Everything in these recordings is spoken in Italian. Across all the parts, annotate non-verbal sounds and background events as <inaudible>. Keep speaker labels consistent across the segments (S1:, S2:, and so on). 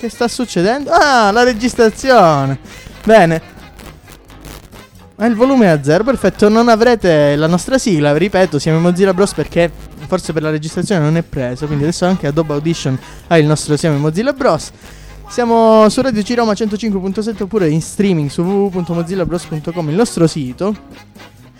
S1: Che sta succedendo? Ah, la registrazione. Bene. Ma il volume è a zero, perfetto. Non avrete la nostra sigla, ripeto, siamo in Mozilla Bros perché forse per la registrazione non è preso. Quindi adesso anche Adobe Audition ha il nostro Siamo in Mozilla Bros. Siamo su Radio Ciroma 105.7 oppure in streaming su www.mozillabros.com, il nostro sito.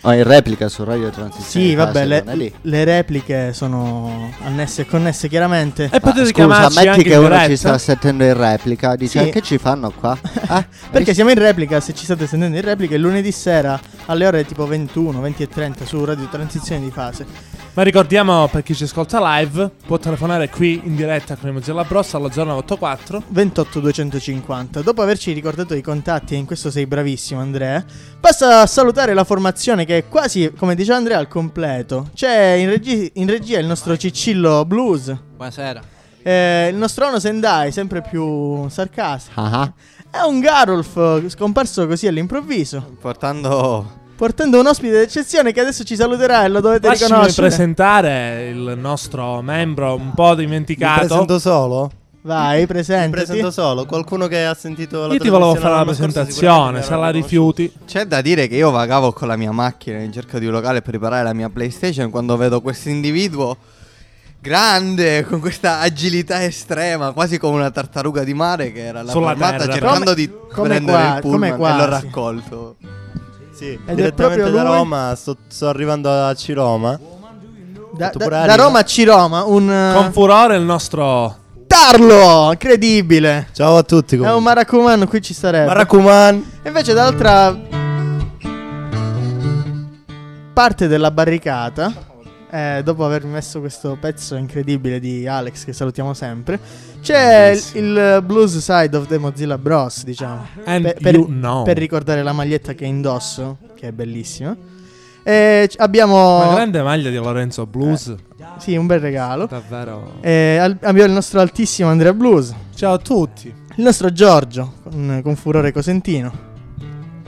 S2: Oh, in replica su Radio Transizione.
S1: Sì, vabbè, le,
S2: è
S1: le repliche sono annesse e connesse chiaramente.
S3: E potete
S2: Scusa,
S3: chiamarci
S2: ammetti
S3: anche
S2: che
S3: in
S2: uno
S3: diretta.
S2: ci sta sentendo in replica. Dice,
S1: Sì.
S2: che ci fanno qua? <laughs> Ah,
S1: Perché siamo in replica, se ci state sentendo in replica, il lunedì sera alle ore tipo 21, 20 e 30 su Radio Transizione di Fase.
S3: Ma ricordiamo per chi ci ascolta live, può telefonare qui in diretta con il Mozilla Bros allo 084.
S1: 28 250. Dopo averci ricordato i contatti, e in questo sei bravissimo Andrea, passa a salutare la formazione che è quasi, come dice Andrea, al completo. C'è in, regi- in regia il nostro Ciccillo Blues,
S4: Buonasera.
S1: eh, il nostro Ono Sendai, sempre più sarcastico.
S2: ah.
S1: È un Garulf scomparso così all'improvviso,
S4: Portando
S1: portando un ospite d'eccezione che adesso ci saluterà e lo dovete
S3: Lasciami
S1: riconoscere.
S3: presentare il nostro membro un po'
S5: Mi
S3: dimenticato.
S5: presento solo?
S1: Vai,
S5: Mi
S1: presentati.
S5: presento solo. Qualcuno che ha sentito la
S3: Io ti volevo fare la presentazione, se
S5: mi
S3: la rifiuti.
S4: C'è da dire che io vagavo con la mia macchina in cerca di un locale per riparare la mia PlayStation quando vedo questo individuo grande con questa agilità estrema, quasi come una tartaruga di mare che era
S3: Sulla
S4: fermata
S3: terra.
S4: cercando
S1: Come-
S4: di
S1: come
S4: prendere
S1: qua-
S4: il pullman e l'ho raccolto.
S5: Sì,
S1: è
S5: direttamente
S1: proprio
S5: da? Roma, sto, sto arrivando a Ciroma.
S1: Da, da- da. Roma a Ciroma, un eh,
S3: Con furore il nostro
S1: Tarlo, incredibile.
S5: Ciao a tutti.
S1: È un
S5: comunque.
S1: Maracuman, qui ci sarebbe.
S5: Maracuman.
S1: E invece dall'altra parte della barricata, eh, dopo aver messo questo pezzo incredibile di Alex che salutiamo sempre, c'è il, il blues side of the Mozilla Bros, diciamo.
S3: And
S1: Pe- per,
S3: you know.
S1: per ricordare la maglietta che indosso, che è bellissima. E c- abbiamo
S3: Una grande maglia di Lorenzo Blues.
S1: sì, un bel regalo.
S3: Davvero.
S1: E al- abbiamo il nostro altissimo Andrea Blues,
S3: Ciao a tutti.
S1: il nostro Giorgio con, con furore cosentino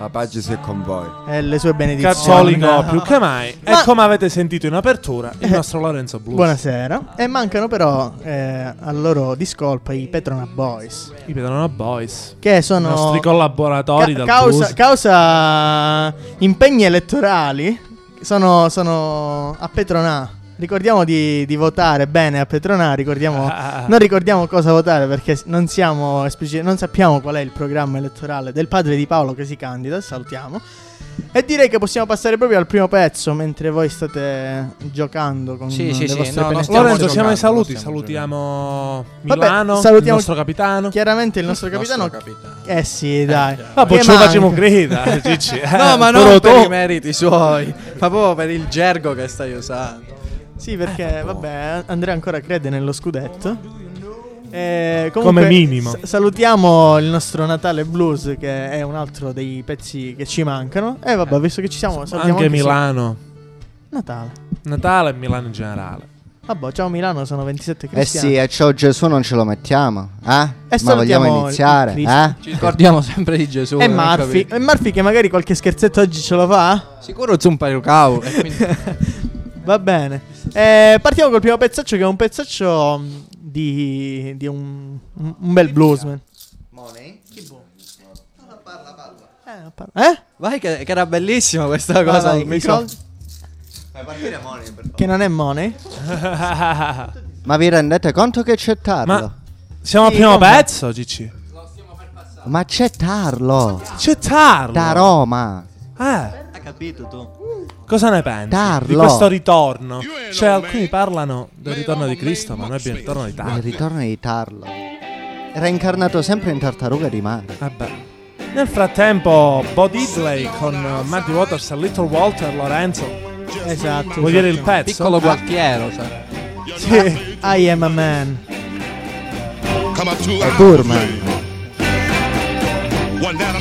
S6: La pace sia con voi.
S1: e le sue benedizioni.
S3: Cattolico <laughs> più che mai.
S1: Ma-
S3: E come avete sentito in apertura, il
S1: Eh,
S3: nostro Lorenzo Blues.
S1: Buonasera. E mancano però eh, al loro discolpa i Petrona Boys,
S3: I Pedrona Boys.
S1: che
S3: I
S1: sono
S3: nostri collaboratori
S1: ca-
S3: dal
S1: causa,
S3: blues.
S1: causa impegni elettorali. Sono, sono a Petronà. Ricordiamo di, di votare bene a Petronà. Ricordiamo,
S3: Ah,
S1: non ricordiamo cosa votare perché non siamo esplici- non sappiamo qual è il programma elettorale del padre di Paolo che si candida. Salutiamo. E direi che possiamo passare proprio al primo pezzo mentre voi state giocando con
S4: Sì, sì,
S1: le
S4: sì,
S1: vostre
S4: no, no,
S3: Lorenzo, siamo ai saluti. Salutiamo
S1: Vabbè,
S3: Milano,
S1: salutiamo-
S3: il nostro capitano.
S1: Chiaramente il nostro capitano.
S4: capitano.
S1: Eh sì, dai.
S3: Ma poi ce lo facciamo grida, <laughs> eh,
S4: No, ma non per i meriti suoi, ma proprio per il gergo che stai usando.
S1: Sì, perché vabbè, Andrea ancora crede nello scudetto. Eh, comunque,
S3: Come minimo.
S1: s- salutiamo il nostro Natale Blues, che è un altro dei pezzi che ci mancano. E vabbè, visto che ci siamo, salutiamo
S3: Anche
S1: su-
S3: Milano.
S1: Natale.
S3: Natale e Milano in generale.
S1: Vabbè, ciao Milano, sono 27
S2: Eh
S1: cristiani.
S2: sì, e ciao Gesù non ce lo mettiamo. Eh? Ma
S1: salutiamo
S2: vogliamo iniziare? Eh?
S4: Ci ricordiamo sempre di Gesù.
S1: E
S4: non
S1: Murphy. E Murphy che magari qualche scherzetto oggi ce lo fa?
S4: Sicuro Zumpa Rucau. e quindi- <laughs>
S1: Va bene. Eh, partiamo col primo pezzaccio che è un pezzaccio mm, di, di un, un un bel bluesman. Eh, parla- eh?
S4: Vai che, che era bellissima questa
S1: Vai,
S4: cosa.
S1: vai,
S4: al
S1: i
S4: microfono.
S1: soldi- Che non è money? <laughs>
S2: Ma vi rendete conto che c'è Tarlo?
S3: Ma siamo al
S1: Sì,
S3: primo pezzo, Cicci.
S2: Ma c'è Tarlo
S3: C'è Tarlo.
S2: da Roma.
S3: Eh,
S5: capito tu?
S3: cosa ne pensi
S2: Tarlo.
S3: di questo ritorno? Cioè, alcuni parlano del ritorno di Cristo, ma noi abbiamo il ritorno di
S2: Il
S3: Tarlo.
S2: ritorno di Tarlo. Era incarnato sempre in tartaruga di mare.
S3: Vabbè. Nel frattempo, Bo Diddley con uh, Muddy Waters e Little Walter Lorenzo.
S1: Esatto.
S3: Vuoi dire il pezzo?
S4: Piccolo Gualtiero, sai.
S1: Sì. <laughs> I am a man.
S2: È Burman.
S7: One down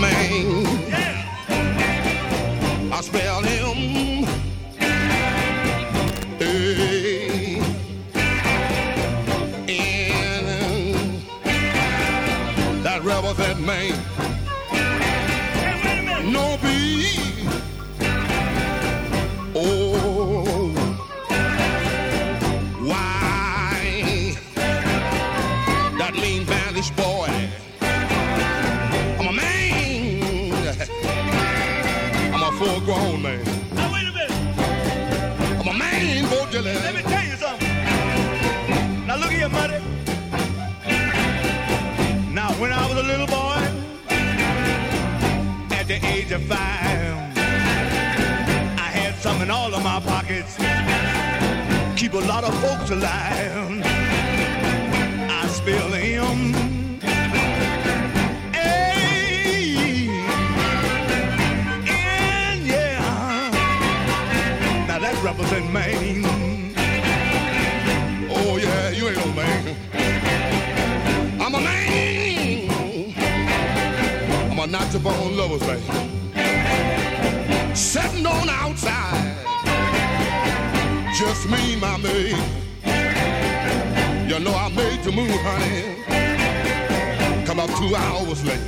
S8: all of my pockets. Keep a lot of folks alive. I spill them. Yeah. Now that represent Maine.
S9: Oh yeah, you ain't no man. I'm a man. I'm a not your bone lovers, man. Sitting on outside, just me, my maid. You know I made the move, honey. Come up two hours late.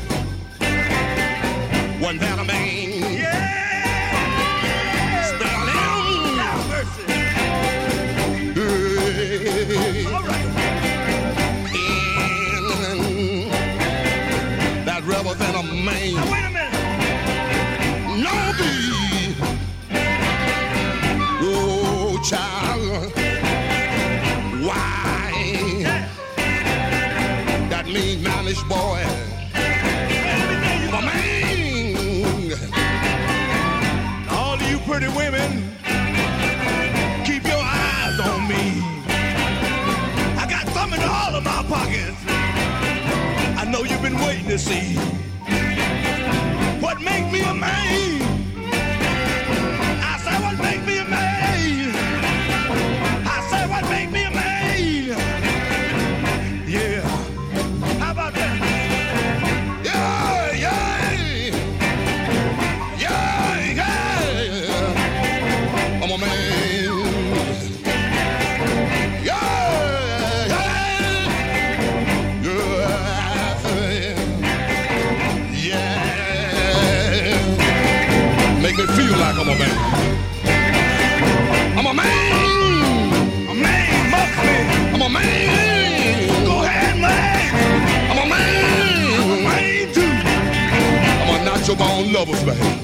S9: One that a man.
S8: Yeah! Mercy.
S9: Hey.
S8: All right.
S9: And that rebel than a man.
S8: Now wait a minute.
S9: No child. Why? That mean managed boy. Man.
S8: All you pretty women, keep your eyes on me. I got something in all of my pockets. I know you've been waiting to see what make me a man.
S7: Volkswagen.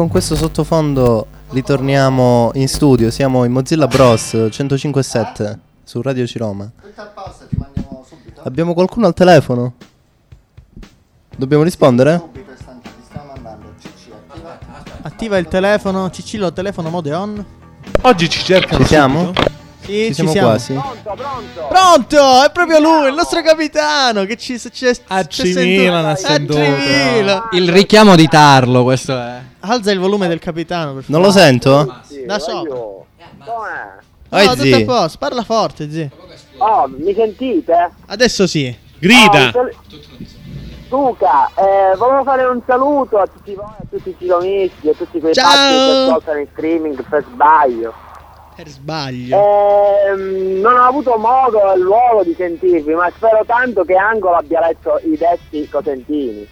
S7: Con questo sottofondo ritorniamo in studio. Siamo in Mozilla Bros 105.7 su Radio Ciroma. Abbiamo qualcuno al telefono? Dobbiamo rispondere?
S1: Attiva il telefono. Cicillo, telefono mode on.
S3: Oggi ci cercano
S7: Ci siamo?
S3: subito.
S1: Sì,
S2: Ci
S1: ci
S2: siamo
S1: siamo.
S2: quasi.
S10: Pronto, pronto.
S1: Pronto! È proprio lui, il nostro capitano che ci ci- ci-
S3: A
S1: ci
S3: ha sentuto.
S1: A Cimila.
S4: Il richiamo di Tarlo, questo è.
S1: Alza il volume del capitano, per
S2: Non
S1: favore.
S2: lo sento?
S10: Sì,
S1: Da sopra.
S10: Com'è?
S1: No,
S2: Vai,
S1: tutto a posto, parla forte, zi.
S10: Oh, mi sentite?
S1: Adesso sì.
S3: Grida.
S10: Oh, sal- Luca, eh, volevo fare un saluto a tutti voi, a tutti i cilomisti, a tutti quei
S1: Ciao.
S10: pazzi che ascoltano in streaming per sbaglio.
S1: Per sbaglio.
S10: Ehm, non ho avuto modo e luogo di sentirvi, ma spero tanto che Angolo abbia letto i detti cosentini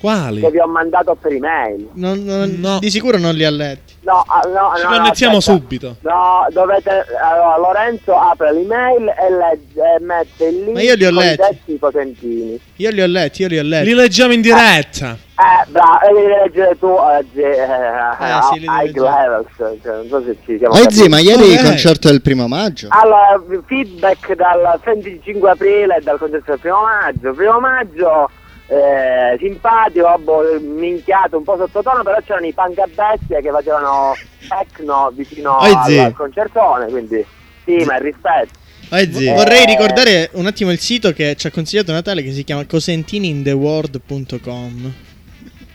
S3: Quali?
S10: che vi ho mandato per email.
S1: Non- non-
S3: No.
S1: Di sicuro non li ha letti.
S10: No, ah, no,
S3: Ci
S10: no, no,
S3: connettiamo
S10: aspetta.
S3: subito.
S10: No, dovete. Allora, Lorenzo apre l'email e, legge, e mette il link
S1: Ma io li ho letti.
S10: detti cosentini.
S1: Io li ho letti, io li ho letti.
S3: Li leggiamo in diretta.
S10: Eh, bravo, e li devi leggere tu oggi eh, eh,
S1: sì, li
S10: high levels. Cioè, non so se ci siamo
S11: Oi
S10: capiti.
S11: zi, ma ieri
S3: Eh.
S11: il concerto del primo maggio?
S10: Allora, feedback dal 25 aprile e dal concerto del primo maggio. Primo maggio, eh, simpatico, boh, minchiato, un po' sottotono, però c'erano i punk a bestia che facevano techno vicino
S2: Oi,
S10: al, al concertone, quindi sì, ma il rispetto.
S2: Zi.
S10: Eh.
S1: Vorrei ricordare un attimo il sito che ci ha consigliato Natale che si chiama cosentinintheworld.com.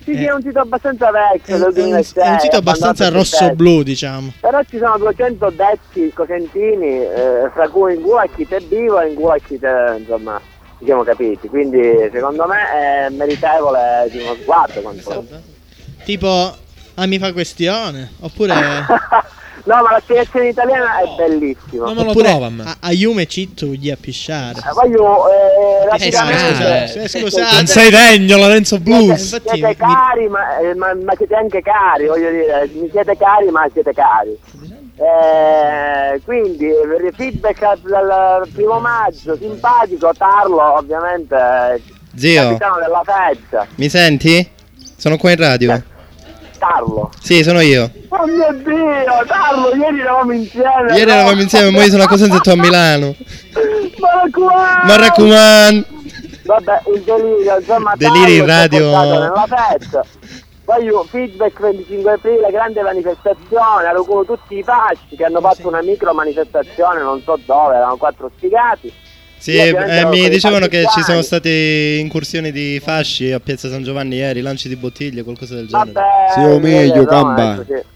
S10: Sì,
S1: Eh.
S10: sì, è un sito abbastanza vecchio,
S1: È, un,
S10: 2006.
S1: è un sito abbastanza rosso-blu, diciamo.
S10: Però ci sono 200 detti cosentini, eh, fra cui in Gulacchit è vivo e in Gulacchit, eh, insomma, ci siamo capiti. Quindi secondo me è meritevole di uno sguardo. quanto-
S1: Tipo, ah, mi fa questione. Oppure, <laughs>
S10: no, ma la spiegazione italiana è bellissima.
S3: Non me lo
S1: oppure
S3: trova a me.
S1: a, Ayume Cittu gli a pisciare.
S10: Eh, Voglio eh, rapidamente...
S1: scusate, eh, scusate.
S3: Non sei degno, Lorenzo
S10: Siete,
S3: Blues.
S1: infatti
S10: siete
S1: mi-
S10: cari, ma, eh, ma- ma siete anche cari, voglio dire, mi siete cari, ma siete cari. Eh, quindi eh, feedback al- dal primo maggio, simpatico, Tarlo ovviamente, eh,
S2: Zio,
S10: capitano della festa,
S2: mi senti? Sono qua in radio.
S10: Tarlo.
S2: Sì, sono io.
S10: Oh mio Dio, Tarlo, ieri eravamo insieme.
S2: Ieri
S10: no?
S2: eravamo insieme, ma io sono a Cosenza e tu a Milano.
S10: Maracuan!
S2: Ma raccomando.
S10: Vabbè, il delirio, insomma,
S2: Deliri in radio.
S10: nella festa. Poi io, feedback 25 aprile, grande manifestazione, ero tutti i fasci che hanno fatto una micro manifestazione, non so dove, erano quattro sfigati.
S2: Sì, eh, mi dicevano che ci sono state incursioni di fasci a Piazza San Giovanni ieri, lanci di bottiglie, qualcosa del genere.
S10: Vabbè,
S6: Sì, o meglio,
S10: no,
S6: gamba.
S10: ecco, sì.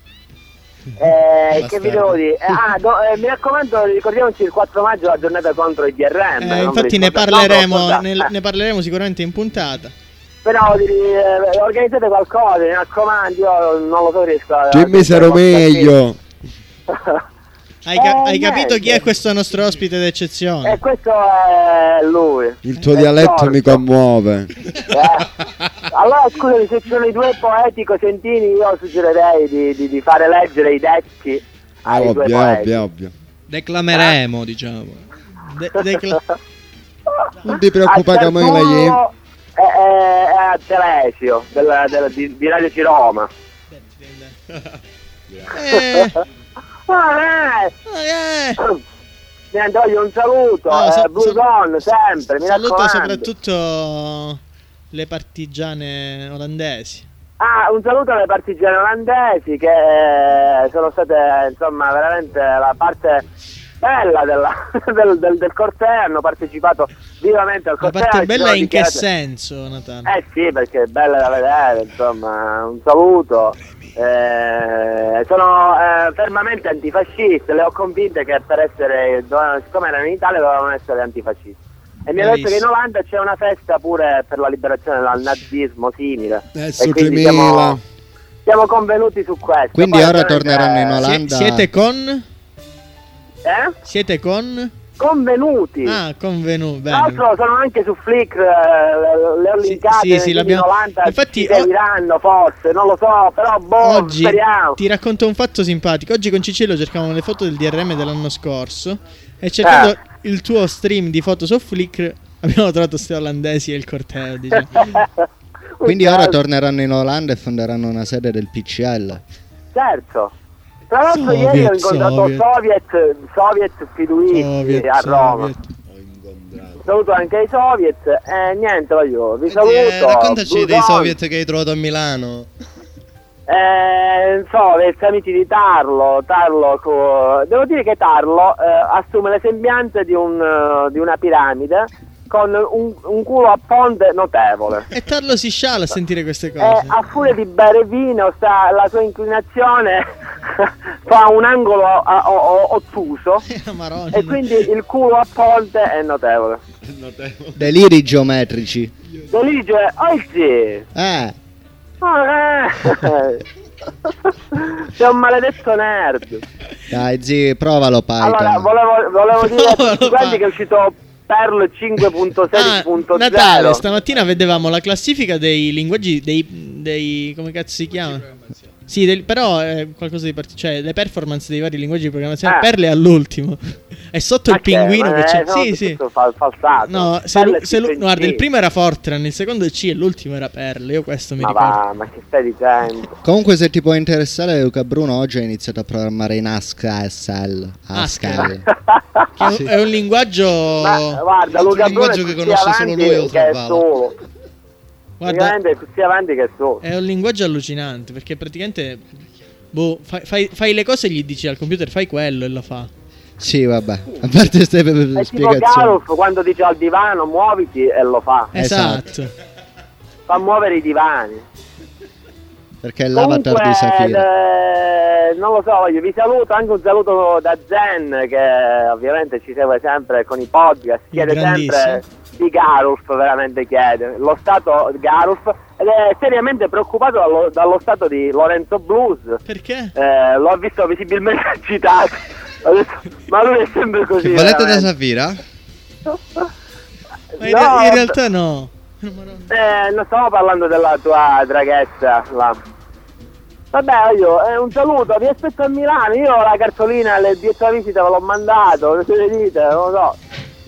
S10: Eh, che vi devo dire? Eh, ah, do- eh, mi raccomando, ricordiamoci il 4 maggio la giornata contro i DRM.
S1: Eh, infatti ne parleremo,
S10: No,
S1: nel-
S10: eh.
S1: ne parleremo sicuramente in puntata.
S10: Però eh, organizzate qualcosa, mi raccomando, io non lo so riesco a...
S6: Jimmy sarò meglio. <laughs>
S1: Hai, ca-
S10: Eh,
S1: hai capito
S10: niente.
S1: chi è questo nostro ospite d'eccezione?
S10: E questo è lui.
S6: Il tuo
S10: È
S6: dialetto
S10: Giorgio.
S6: mi commuove. <laughs>
S10: Eh. Allora scusami, se ci sono i due poeti cosentini io suggerirei di, di- di fare leggere i detti due
S6: Ovvio, ovvio, ovvio.
S12: Declameremo, diciamo.
S1: De- decla-
S6: Non ti preoccupare che la
S10: Tertullo è, è, a Telesio della- della- di, di Radio Ciroma.
S1: Eh,
S10: Ah, eh.
S1: eh.
S10: Niente, voglio un saluto,
S1: No,
S10: eh,
S1: sa-
S10: Blues
S1: sa-
S10: on, sempre, mi
S1: Saluta
S10: raccomando.
S1: soprattutto le partigiane olandesi.
S10: Ah, un saluto alle partigiane olandesi che eh, sono state insomma veramente la parte bella della- <laughs> del, del- del corteo, hanno partecipato vivamente al
S1: La
S10: corteo.
S1: parte
S10: e si
S1: bella in che senso, Natale?
S10: Eh sì, perché è bella da vedere, insomma, un saluto. Eh, sono eh, fermamente antifasciste, le ho convinte che per essere, dovevano- siccome erano in Italia, dovevano essere antifascisti. E mi ha detto che in. Olanda c'è una festa pure per la liberazione dal nazismo simile.
S6: Eh,
S10: E
S6: 3000.
S10: siamo, siamo convenuti su questo.
S11: Quindi
S10: Poi,
S11: ora torneranno in Olanda.
S1: Sie- siete con?
S10: Eh?
S1: Siete con?
S10: Convenuti.
S1: Ah, convenuti.
S10: Tra l'altro sono anche su Flickr, eh, le, ho
S1: Sì,
S10: linkate,
S1: sì, sì, l'abbiamo-
S10: in Olanda
S1: Infatti,
S10: ci seguiranno forse, non lo so, però boh,
S1: Oggi
S10: speriamo.
S1: ti racconto un fatto simpatico. Oggi con Cicillo cercavamo le foto del DRM dell'anno scorso e cercando
S10: Eh.
S1: il tuo stream di foto su Flickr abbiamo trovato ste olandesi e il corteo, diciamo. <laughs>
S11: Quindi ora torneranno in Olanda e fonderanno una sede del PCL.
S10: Certo. Tra l'altro
S1: Soviet,
S10: ieri ho incontrato
S1: Soviet.
S10: Soviet, Soviet, Fiduisti
S1: Soviet,
S10: a Roma.
S1: Soviet.
S10: Saluto anche i Soviet e niente, voglio, vi
S2: Eh,
S10: saluto.
S2: raccontaci
S10: Blue
S2: dei
S10: Zone.
S2: soviet che hai trovato a Milano.
S10: Eh, non so, versamenti di Tarlo, Tarlo co- devo dire che Tarlo eh, assume le sembianze di, un, eh, di una piramide con un, un culo a ponte notevole.
S12: E Tarlo si sciala a sentire queste
S10: E
S12: cose.
S10: a furia di bere vino sta, la sua inclinazione <laughs> fa un angolo a- a- o- ottuso <laughs> e quindi il culo a ponte è notevole.
S11: Deliri geometrici.
S10: Delirio, oh sì!
S11: Eh,
S10: Oh, eh. <laughs> Sei un maledetto nerd.
S11: dai, zi, provalo Python.
S10: Allora, volevo, volevo dire a tutti
S12: fa.
S10: che è uscito Perl 5.16.0.
S12: Ah, Natale, stamattina vedevamo la classifica dei linguaggi dei, dei come cazzo si chiama? Sì, del- però è qualcosa di particolare, cioè le performance dei vari linguaggi di programmazione.
S10: Eh.
S12: Perle è all'ultimo. <laughs> È sotto il pinguino che c'è. Sì, sì.
S10: Fal- falsato.
S12: No, se
S10: Perl
S12: lu- se lu- guarda, il primo era Fortran, il secondo è C e l'ultimo era Perle. Io questo mi
S10: Ma
S12: ricordo.
S10: va, ma che stai dicendo?
S11: Comunque, se ti può interessare, Luca Bruno oggi ha iniziato a programmare in Haskell. Haskell.
S12: Che è, un, è un linguaggio.
S10: Ma guarda, Luca Bruno
S12: linguaggio
S10: è
S12: che conosce solo lui oltre
S10: che
S12: a
S10: è solo.
S12: Guarda,
S10: così avanti che è solo.
S12: è un linguaggio allucinante perché praticamente. Boh, fai, fai- fai le cose e gli dici al computer fai quello e lo fa.
S11: Sì, vabbè. A parte queste
S10: È tipo
S11: spiegazioni.
S10: Garuf quando dice al divano muoviti e lo fa.
S12: Esatto.
S10: Fa muovere i divani.
S11: Perché è l'avatar di Safira.
S10: eh, non lo so, voglio- vi saluto, anche un saluto da Zen che ovviamente ci segue sempre con i podcast, chiede sempre di Garuf, veramente chiede, lo stato Garuf ed è seriamente preoccupato dallo, dallo stato di Lorenzo Blues.
S12: Perché?
S10: Eh, l'ho visto visibilmente <laughs> agitato. Ma lui è sempre così.
S5: Balletta da. Safira?
S12: Ma in,
S10: No,
S12: in realtà no.
S10: Eh, non stavo parlando della tua draghetta là. Vabbè, io, eh, un saluto, vi aspetto a Milano. Io la cartolina il biglietto da visita ve l'ho mandato, che siete dite, non lo so.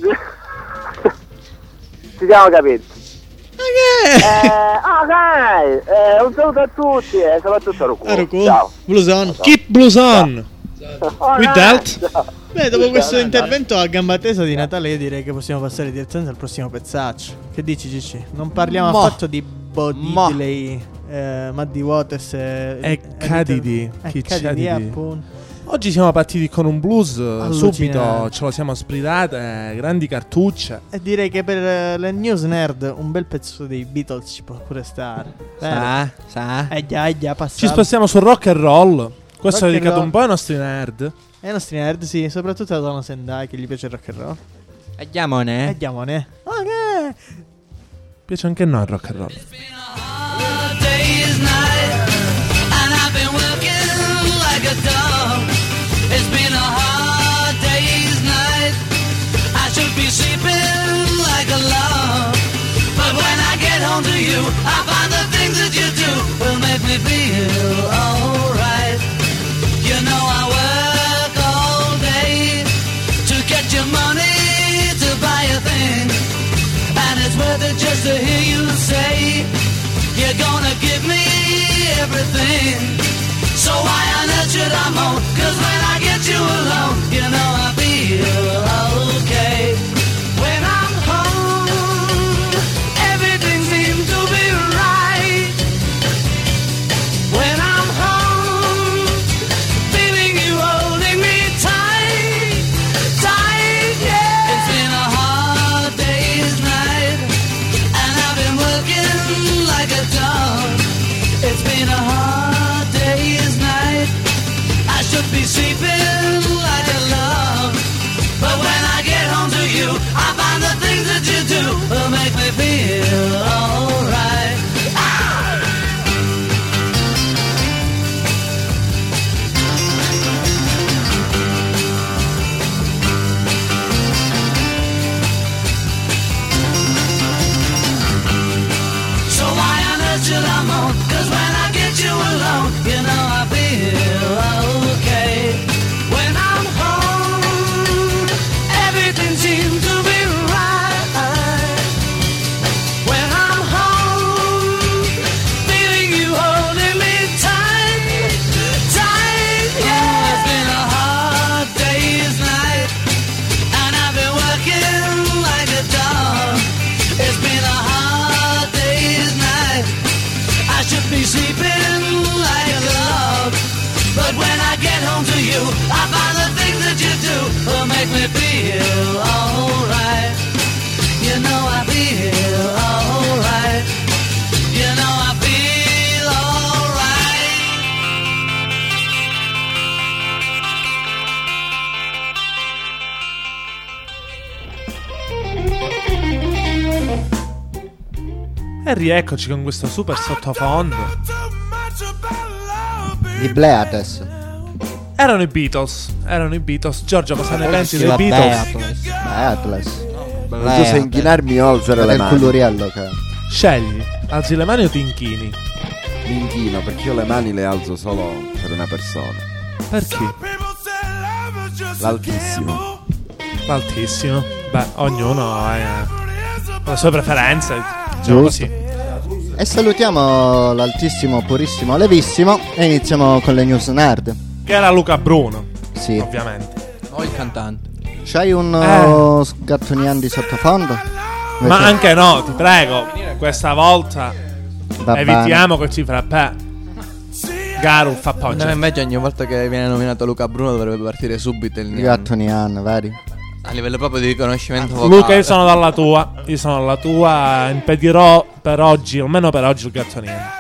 S10: <laughs> Ci siamo capiti. Eh, ok, eh, un saluto a tutti e soprattutto a Ruku. Ciao.
S12: Bluson.
S3: Keep blues on.
S10: Ok,
S3: With that. <laughs>
S12: Beh, dopo questo intervento a gamba tesa
S1: di Natale io direi che possiamo passare direttamente al prossimo pezzaccio. Che dici Gigi? Non parliamo
S4: Mo.
S1: affatto di Bo
S4: Mo.
S1: Diddley, eh, Muddy Waters e,
S3: E Kadidi.
S1: E
S3: Chi
S1: appunto.
S3: Oggi siamo partiti con un blues, eh, subito ce lo siamo spridate, grandi cartucce.
S1: E direi che per eh, le news nerd un bel pezzo dei Beatles ci può pure stare.
S4: Sa, sa.
S1: Eh già, eh già,
S3: Ci spostiamo sul rock and roll. Questo è dedicato un po' ai nostri nerd.
S1: E ai nostri nerd, sì, soprattutto a Dono Sendai che gli piace il rock and roll.
S4: Andiamone.
S1: Andiamone. Ok.
S3: Piace anche a noi il rock and roll.
S13: waiting. So I unnatured I'm on, cause when I get you alone, you know I feel.
S3: Rieccoci con questo super sottofondo.
S11: I Bleates.
S3: Erano i Beatles. Erano i Beatles. Giorgio, cosa ne pensi dei
S11: La
S3: Beatles?
S11: Beatles.
S6: Non so se inchinarmi o alzare le mani.
S11: Culluriello che...
S3: Scegli, alzi le mani o ti inchini?
S6: Mi inchino perché io le mani le alzo solo per una persona.
S3: Perché?
S6: L'altissimo.
S3: L'altissimo. Beh, ognuno ha eh, le sue preferenze. Diciamo
S11: Giusto.
S3: così.
S11: E salutiamo l'altissimo, purissimo, levissimo e iniziamo con le news nerd.
S3: Che era Luca Bruno,
S11: Sì.
S3: ovviamente.
S14: O il cantante.
S11: C'hai un
S3: Eh.
S11: uh, sgattonian di sottofondo?
S3: Ma
S11: Invece-
S3: anche no, ti prego. Questa volta
S11: Va
S3: evitiamo che ci frappè. Garu fa
S14: No,
S3: poggia.
S14: invece ogni volta che viene nominato Luca Bruno dovrebbe partire subito il nome.
S11: gattonian, vedi?
S14: A livello proprio di riconoscimento vocale.
S3: Luca, io sono dalla tua. Io sono dalla tua. Impedirò per oggi, almeno per oggi, il gattoniere.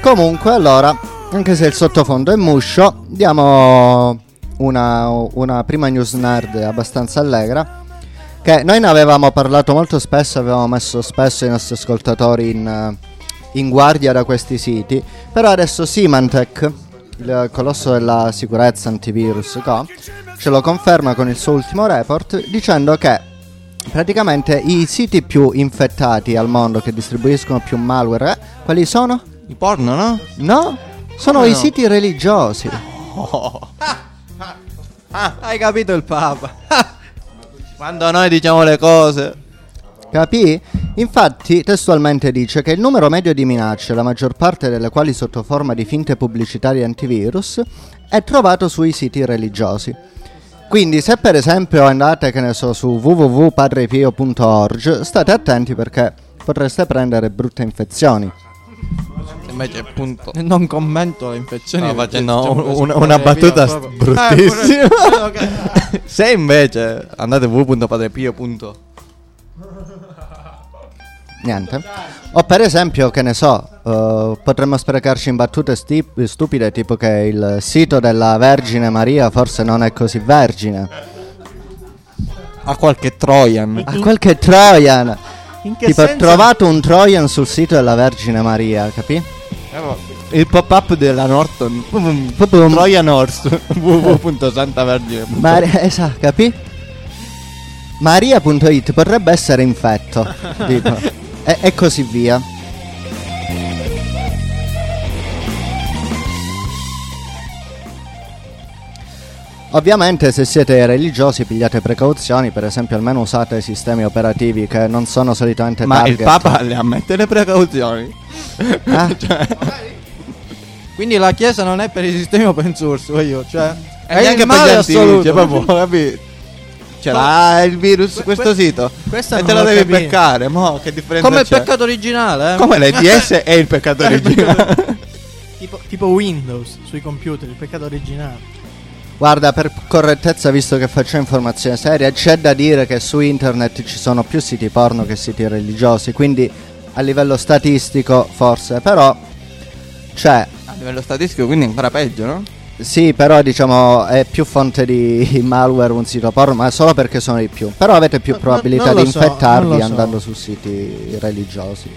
S11: Comunque, allora, anche se il sottofondo è muscio, diamo una, una prima news nerd abbastanza allegra. Che noi ne avevamo parlato molto spesso, avevamo messo spesso i nostri ascoltatori in, in guardia da questi siti. Però adesso Symantec, il colosso della sicurezza antivirus, co, ce lo conferma con il suo ultimo report dicendo che praticamente i siti più infettati al mondo che distribuiscono più malware, eh, quali sono?
S14: Il porno, no?
S11: No, sono
S14: Come
S11: i
S14: no?
S11: siti religiosi.
S14: Ah, hai capito il Papa? <laughs> Quando noi diciamo le cose.
S11: Capì? Infatti, testualmente dice che il numero medio di minacce, la maggior parte delle quali sotto forma di finte pubblicità di antivirus, è trovato sui siti religiosi. Quindi, se per esempio andate, che ne so, su www.padrepio.org, state attenti perché potreste prendere brutte infezioni.
S14: Invece, appunto. Non commento le infezioni.
S4: No, facendo un- una,
S14: un
S4: una battuta
S14: proprio.
S4: bruttissima.
S14: Eh, pure-. <laughs>
S4: Se invece andate www.padrepio.org
S11: Niente. O per esempio, che ne so, eh, potremmo sprecarci in battute sti- stupide, tipo che il sito della Vergine Maria forse non è così vergine.
S14: A qualche Trojan.
S11: A qualche Trojan.
S1: In che
S11: Tipo, ho
S1: senso?
S11: trovato un Trojan sul sito della Vergine Maria, capì?
S14: Il pop-up della Norton.
S11: Proprio un-
S14: Trojan Horse. <laughs> www.santavergine.
S11: Maria, esatto, capì? Maria.it potrebbe essere infetto, <laughs> tipo. E, e così via. Ovviamente se siete religiosi pigliate precauzioni, per esempio almeno usate sistemi operativi che non sono solitamente
S4: Ma il
S11: target.
S4: Papa le ammette le precauzioni.
S11: Ah, <laughs>
S14: Quindi la chiesa non è per i sistemi open source, voglio, cioè.
S4: E neanche
S14: il
S4: per gli
S14: assoluto.
S4: cioè, proprio, capi? Ce l'ha il virus questo sito.
S12: questa
S4: e te lo devi
S12: capito.
S4: beccare. Mo, che differenza
S14: Come il
S4: c'è?
S14: peccato originale, eh?
S4: Come l'EDS <laughs> è il peccato originale.
S1: Tipo, tipo Windows sui computer, il peccato originale.
S11: Guarda, per correttezza, visto che faccio informazione seria, c'è da dire che su internet ci sono più siti porno che siti religiosi, quindi a livello statistico forse, però c'è.
S4: A livello statistico, quindi ancora peggio, no?
S11: Sì, però diciamo è più fonte di <laughs> malware un sito porno, ma solo perché sono di più. Però avete più
S1: No,
S11: probabilità
S1: non
S11: di
S1: so,
S11: infettarvi
S1: so.
S11: andando su siti religiosi.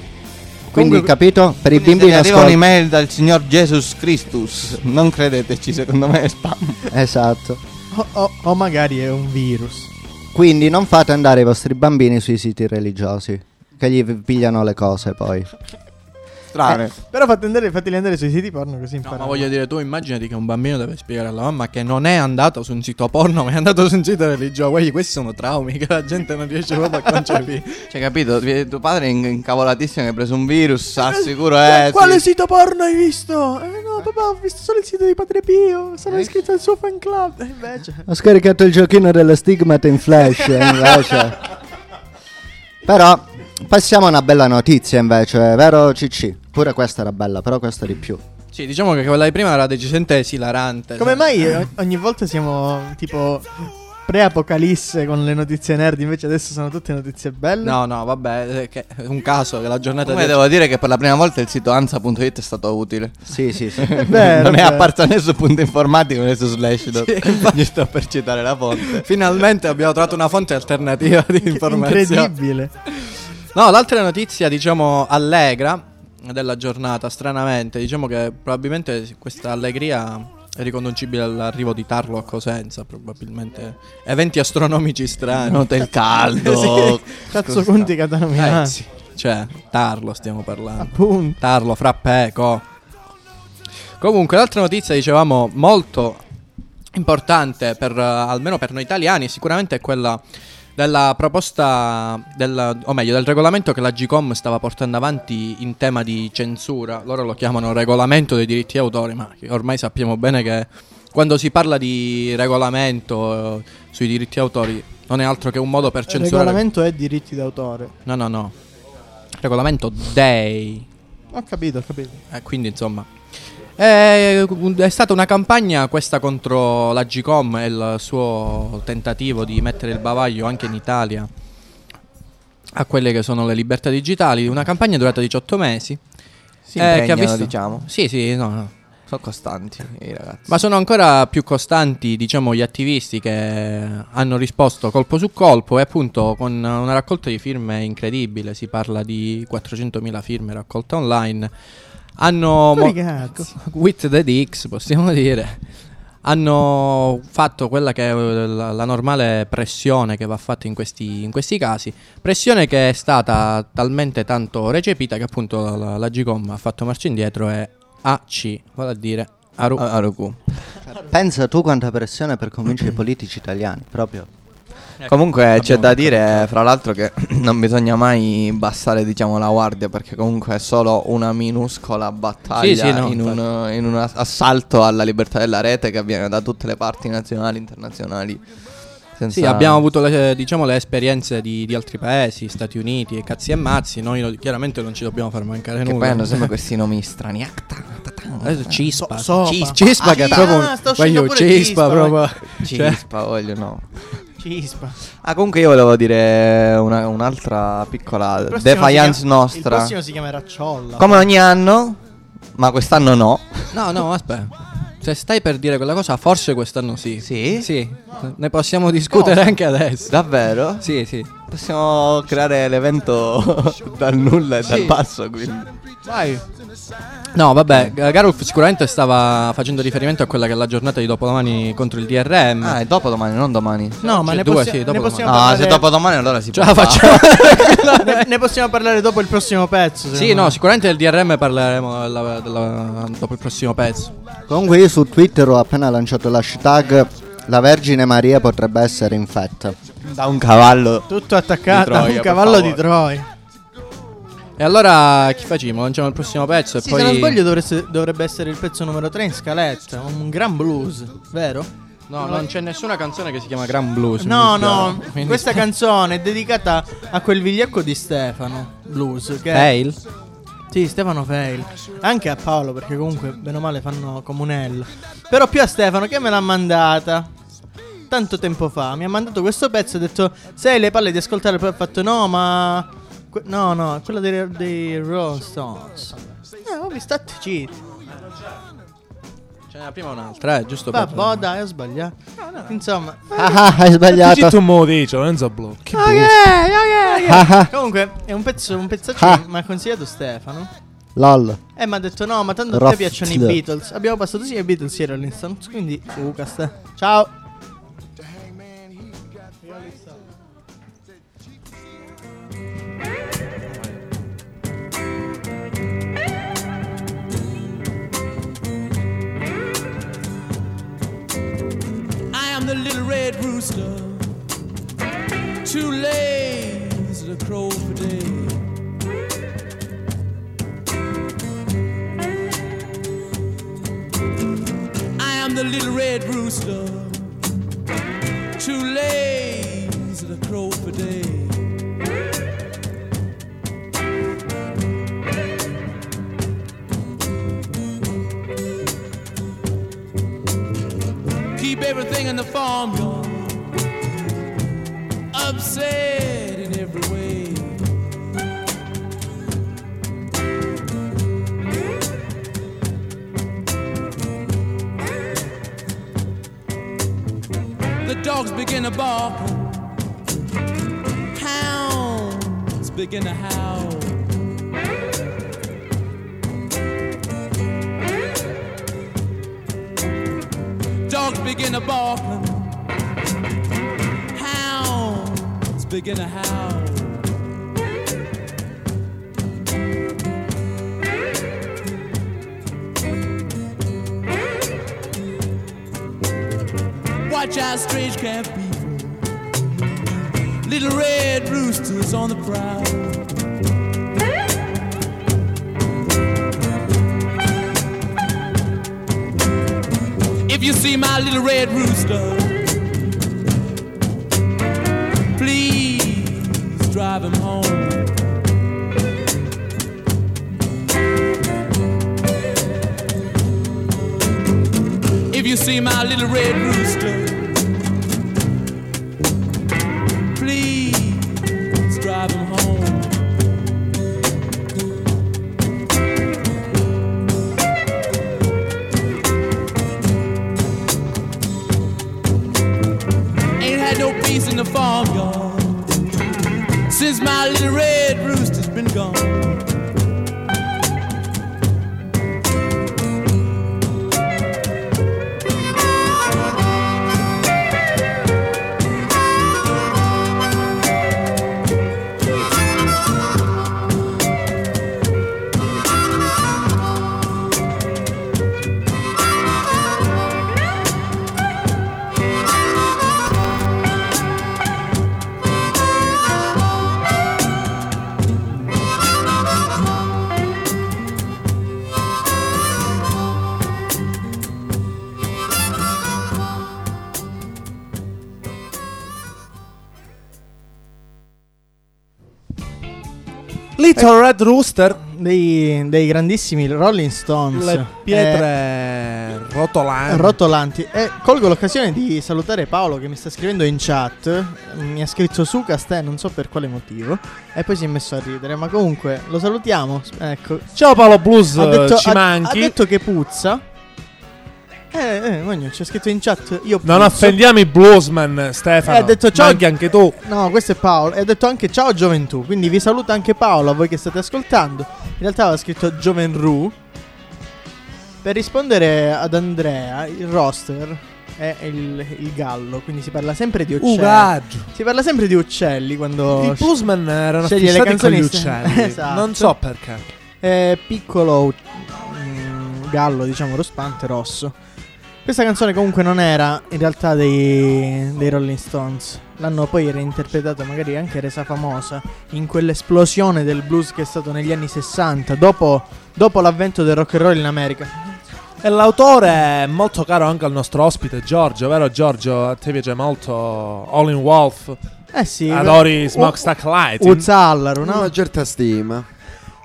S11: Quindi,
S1: Comunque-
S11: capito? Per i bimbi in
S4: vi arriva
S11: ascolto.
S4: un'email dal signor Jesus Christus, non credeteci, secondo me è spam.
S11: Esatto.
S1: O, o- o magari è un virus.
S11: Quindi non fate andare i vostri bambini sui siti religiosi, che gli pigliano le cose poi.
S4: Strane.
S1: Però fate andare, fateli andare sui siti porno così
S14: No,
S1: imparano.
S14: ma voglio dire, tu immaginati che un bambino deve spiegare alla mamma che non è andato su un sito porno, ma è andato su un sito religioso. Guardi, questi sono traumi che la gente non riesce proprio a concepire. <laughs>
S4: Cioè, capito? Tuo padre è in- incavolatissimo che hai preso un virus, al sicuro
S1: Ma
S4: eh.
S1: Quale
S4: sì.
S1: sito porno hai visto? Eh no, papà, ho visto solo il sito di Padre Pio. Sono iscritto al suo fan club. E invece.
S11: Ho scaricato il giochino della stigmata in flash invece. <laughs> Però passiamo a una bella notizia invece, vero Cicci? Pure questa era bella, però questa di più.
S14: Sì, diciamo che quella di prima era decisamente esilarante.
S1: Come
S14: cioè.
S1: mai o- ogni volta siamo tipo pre-apocalisse con le notizie nerd, invece adesso sono tutte notizie belle.
S14: No, no, vabbè, eh, che è un caso che la giornata
S4: Come
S14: di
S4: devo dire che per la prima volta il sito ansa.it è stato utile.
S11: Sì, sì, sì.
S1: vero, <laughs>
S4: non è apparso né su punto informatico né su Slashdot. Giusto per citare la fonte.
S14: Finalmente abbiamo trovato una fonte alternativa di informazioni.
S1: Incredibile. <laughs>
S14: No, l'altra notizia, diciamo, allegra della giornata, stranamente, diciamo che probabilmente questa allegria è riconducibile all'arrivo di Tarlo a Cosenza, probabilmente eventi astronomici strani.
S4: Notte il caldo. <laughs>
S1: Cazzo conti che hanno
S14: Eh, sì. Cioè, Tarlo stiamo parlando.
S1: Appunto.
S14: Tarlo, Frappè, Co. Comunque, l'altra notizia, dicevamo, molto importante per, eh, almeno per noi italiani, sicuramente è quella della proposta, del, o meglio, del regolamento che la Gcom stava portando avanti in tema di censura. Loro lo chiamano regolamento dei diritti d'autore, ma ormai sappiamo bene che quando si parla di regolamento eh, sui diritti d'autori non è altro che un modo per
S1: Il
S14: censurare.
S1: regolamento è diritti d'autore.
S14: No, no, no. Regolamento dei.
S1: Ho capito, ho capito.
S14: Eh, quindi insomma. È, è stata una campagna questa contro la Gcom e il suo tentativo di mettere il bavaglio anche in Italia a quelle che sono le libertà digitali. Una campagna durata 18 mesi.
S4: Si
S14: eh, che ha visto-
S4: diciamo.
S14: Sì, sì, no, no.
S4: Sono costanti i ragazzi.
S14: Ma sono ancora più costanti, diciamo, gli attivisti che hanno risposto colpo su colpo e appunto con una raccolta di firme incredibile, si parla di 400.000 firme raccolte online. Hanno mo- <laughs> with the dicks, possiamo dire. Hanno fatto quella che è eh, la, la normale pressione che va fatta in questi, in questi casi. Pressione che è stata talmente tanto recepita che appunto la, la Gcom ha fatto marcia indietro e AC, vale a dire Aru-
S4: Aruku.
S11: Pensa tu quanta pressione per convincere i politici italiani, proprio.
S4: Comunque c'è da dire, fra l'altro, che <clears throat> non bisogna mai abbassare, diciamo, la guardia, perché comunque è solo una minuscola battaglia
S14: Sì, sì, no,
S4: in, un, in un ass- assalto alla libertà della rete che avviene da tutte le parti nazionali e internazionali. Senza...
S14: Sì, abbiamo avuto le, diciamo, le esperienze di, di altri paesi, Stati Uniti e cazzi e mazzi. Noi no- chiaramente non ci dobbiamo far mancare
S4: Che
S14: nulla.
S4: poi hanno sempre <laughs> questi nomi strani.
S14: Adesso Cispa,
S1: So- sopa.
S14: Cis- Cispa che è
S1: Ah,
S14: proprio voglio
S1: pure
S14: Cispa
S1: Cispa,
S14: proprio. Cioè,
S4: Cispa, voglio no.
S1: Cispa.
S4: Ah, comunque io volevo dire una- un'altra piccola defiance
S1: chiama- Il
S4: nostra.
S1: prossimo si chiamerà Ciolla.
S4: Come ogni anno, ma quest'anno no.
S14: no, no, aspetta. Se stai per dire quella cosa, forse quest'anno sì.
S4: Sì?
S14: Sì. Ne possiamo discutere anche adesso.
S4: Davvero?
S14: Sì, sì.
S4: Possiamo creare l'evento <laughs> dal nulla e dal
S14: Sì.
S4: basso, quindi.
S1: Vai.
S14: No, vabbè, Garulf sicuramente stava facendo riferimento a quella che è la giornata di dopodomani contro il DRM.
S4: Ah, è dopo domani, non domani.
S1: No, ma
S14: Cioè,
S1: ne,
S14: due,
S1: possi-
S14: sì,
S1: ne
S14: dopo
S1: possiamo
S4: Ah,
S1: parlare.
S4: se dopo domani allora si
S14: Ce
S4: può
S14: facciamo. <laughs> <laughs>
S1: ne, ne possiamo parlare dopo il prossimo pezzo.
S14: sì, no,
S1: me.
S14: sicuramente del DRM parleremo della- della- dopo il prossimo pezzo.
S11: Comunque io su Twitter ho appena lanciato l'hashtag La Vergine Maria potrebbe essere infetta.
S4: Da un cavallo.
S1: Tutto attaccato
S4: Di
S1: a
S4: Troia,
S1: un cavallo di Troia.
S14: E allora chi facciamo? Lanciamo il prossimo pezzo e
S1: Sì,
S14: poi
S1: se non sbaglio dovresse- dovrebbe essere il pezzo numero 3 in scaletta. Un gran blues, vero?
S14: No, non c'è nessuna canzone che si chiama Gran Blues.
S1: No, no,
S14: Quindi-
S1: questa canzone è dedicata a quel vigliacco di Stefano Blues. Che
S14: Fail?
S1: Sì, Stefano Fail. Anche a Paolo, perché comunque, bene o male, fanno comunello. Però più a Stefano, che me l'ha mandata. Tanto tempo fa. Mi ha mandato questo pezzo e ha detto, se hai le palle di ascoltare, poi ha fatto, no, ma... que- no, no, è quella dei, dei Rolling Stones. Eh, ho visto, state zitti.
S14: Ce n'era prima un'altra, eh, giusto per...
S1: Vabbè, dai, ho sbagliato. Insomma...
S11: Ah, hai sbagliato.
S3: Un mo' dice, Lorenzo Blu. Che
S1: Ok,
S3: blues.
S1: ok, ok.
S11: Ah, ah.
S1: Comunque, è un pezzo, un pezzaccio
S11: Ah.
S1: che mi ha consigliato Stefano.
S11: LOL.
S1: E mi ha detto no, ma tanto a te
S11: Rough
S1: piacciono i. Beatles. Abbiamo passato sia i Beatles sia i Rolling Stones. Quindi, Lucas. Ciao.
S13: The little red rooster, too lazy to crow for day. I am the little red rooster, too lazy to crow for day. Keep everything in the farmyard
S15: upset in every way. The dogs begin to bark. Hounds begin to howl. Dogs begin to bark. Hounds begin to howl. Watch out, strange cat people. Little red roosters on the prowl. You see my little red rooster, please drive him home. If you see my little red rooster, Little Red
S3: Rooster.
S1: Dei, dei grandissimi Rolling Stones.
S3: Le
S1: Eh,
S3: pietre rotolanti.
S1: rotolanti. E colgo l'occasione di salutare Paolo che mi sta scrivendo in chat. Mi ha scritto su Castè, non so per quale motivo. E poi si è messo a ridere. Ma comunque lo salutiamo. Ecco.
S3: Ciao Paolo Blues,
S1: detto,
S3: ci
S1: ha-
S3: manchi.
S1: Ha detto che puzza. Eh, eh, c'è scritto in chat. Io
S3: Non
S1: puzzo.
S3: offendiamo i bluesman, Stefano.
S1: E ha detto ciao.
S3: Manchi anche tu.
S1: No, questo è Paolo. E ha detto anche ciao gioventù. Quindi vi saluta anche Paolo, a voi che state ascoltando. In realtà aveva scritto Giovenru. Per rispondere ad Andrea, il roster è il, il gallo. Quindi si parla sempre di uccelli.
S3: Ugaggio.
S1: Si parla sempre di uccelli quando.
S3: I bluesman erano
S1: sceglie le
S3: con
S1: canzoni st-
S3: uccelli. <laughs>
S1: esatto.
S3: Non so perché.
S1: Eh, piccolo mm, gallo, diciamo, rospante rosso. Questa canzone comunque non era in realtà dei, dei Rolling Stones. L'hanno poi reinterpretata, magari anche resa famosa in quell'esplosione del blues che è stato negli anni 60, dopo, dopo l'avvento del rock and roll in America.
S3: E l'autore è molto caro anche al nostro ospite Giorgio, vero Giorgio? A te piace molto All in Wolf.
S1: Eh sì.
S3: Adori Smokestack Light.
S1: Uzzallaru, no?
S6: Una certa stima.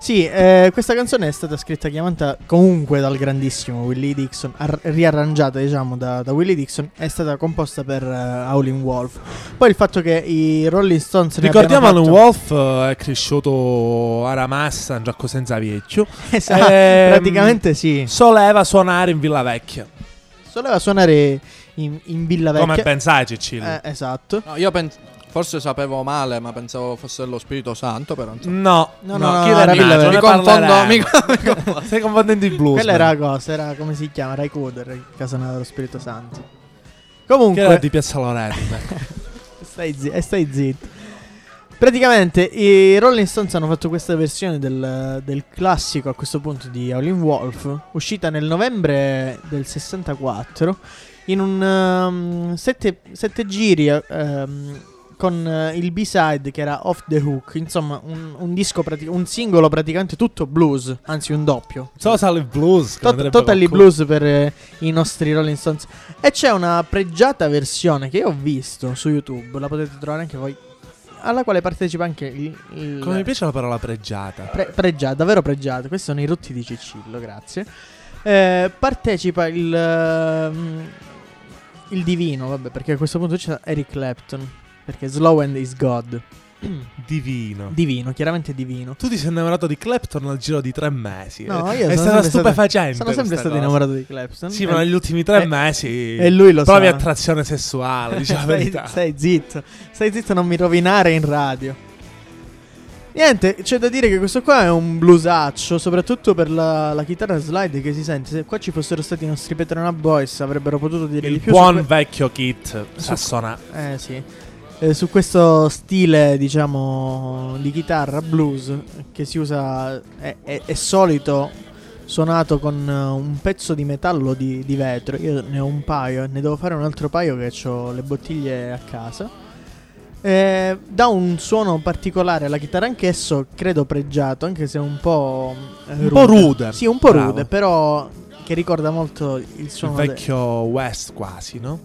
S1: Sì, eh, questa canzone è stata scritta chiamata comunque dal grandissimo Willie Dixon, ar- riarrangiata diciamo da, da Willie Dixon, è stata composta per uh, Howlin' Wolf. Poi il fatto che i Rolling Stones ne
S3: Ricordiamo
S1: fatto-
S3: Wolf eh, è cresciuto a Ramassa, Giacco senza vecchio. <laughs>
S1: Esatto,
S3: Ehm,
S1: praticamente sì.
S3: Soleva suonare in Villa Vecchia.
S1: Soleva suonare in, in Villa Vecchia.
S3: Come ben sai, Cicillo.
S1: Eh, esatto.
S14: No, io pens- forse sapevo male, ma pensavo fosse lo Spirito Santo. Però, insomma.
S3: No,
S1: No,
S3: no,
S1: no,
S3: chi
S1: era Vecchia.
S14: Mi confondo, mi <laughs> co- mi confondo.
S3: Stai confondendo i blues.
S1: Quella era cosa, era come si chiama? Raikkoder, Casana dello Spirito Santo. Comunque,
S3: Che era di Piazza Loreto. <laughs>
S1: stai, zi- eh, stai zitto. Praticamente i Rolling Stones hanno fatto questa versione del, del classico a questo punto di Howlin' Wolf, uscita nel novembre del 64, in un um, sette, sette giri um, con eh, il B-side che era Off the Hook, insomma un, un disco, prati- un singolo praticamente tutto blues, anzi un doppio.
S3: Total Blues.
S1: Tot- Totally. Blues per eh, i nostri Rolling Stones. E c'è una pregiata versione che io ho visto su YouTube, la potete trovare anche voi, alla quale partecipa anche il... il-
S3: Come mi piace la parola pregiata.
S1: pre- pregiata, davvero pregiata. Questi sono i rutti di Cicillo, grazie. Eh, partecipa il... ehm, il divino, vabbè, perché a questo punto c'è Eric Clapton. Perché Slow and is God. <clears throat>
S3: Divino.
S1: Divino, chiaramente divino.
S3: Tu ti sei innamorato di Clapton al giro di tre mesi.
S1: No,
S3: Eh,
S1: io
S3: è stata stupefacente.
S1: Sono sempre stato
S3: cosa.
S1: innamorato di Clapton.
S3: Sì,
S1: E-
S3: ma negli ultimi tre
S1: e-
S3: mesi.
S1: E lui lo
S3: provi
S1: sa.
S3: attrazione sessuale, diciamo la <laughs>
S1: stai,
S3: verità.
S1: stai zitto. Stai zitto, non mi rovinare in radio. Niente, c'è da dire che questo qua è un bluesaccio, soprattutto per la, la chitarra slide che si sente. Se qua ci fossero stati i nostri Petrona Boys avrebbero potuto dire
S3: Il
S1: di più.
S3: buon
S1: su que-
S3: vecchio Kit sa
S1: su-
S3: suonare.
S1: Eh sì. Eh, su questo stile, diciamo, di chitarra blues che si usa, è, è- è solito suonato con eh, un pezzo di metallo di, di vetro. Io ne ho un paio e ne devo fare un altro paio che ho le bottiglie a casa. Eh, dà un suono particolare alla chitarra, anch'esso credo pregiato, anche se un po'. eh,
S3: Un po' rude.
S1: Sì, un po'
S3: Bravo.
S1: rude, però che ricorda molto il
S3: Il
S1: suono. de-
S3: vecchio West quasi, no?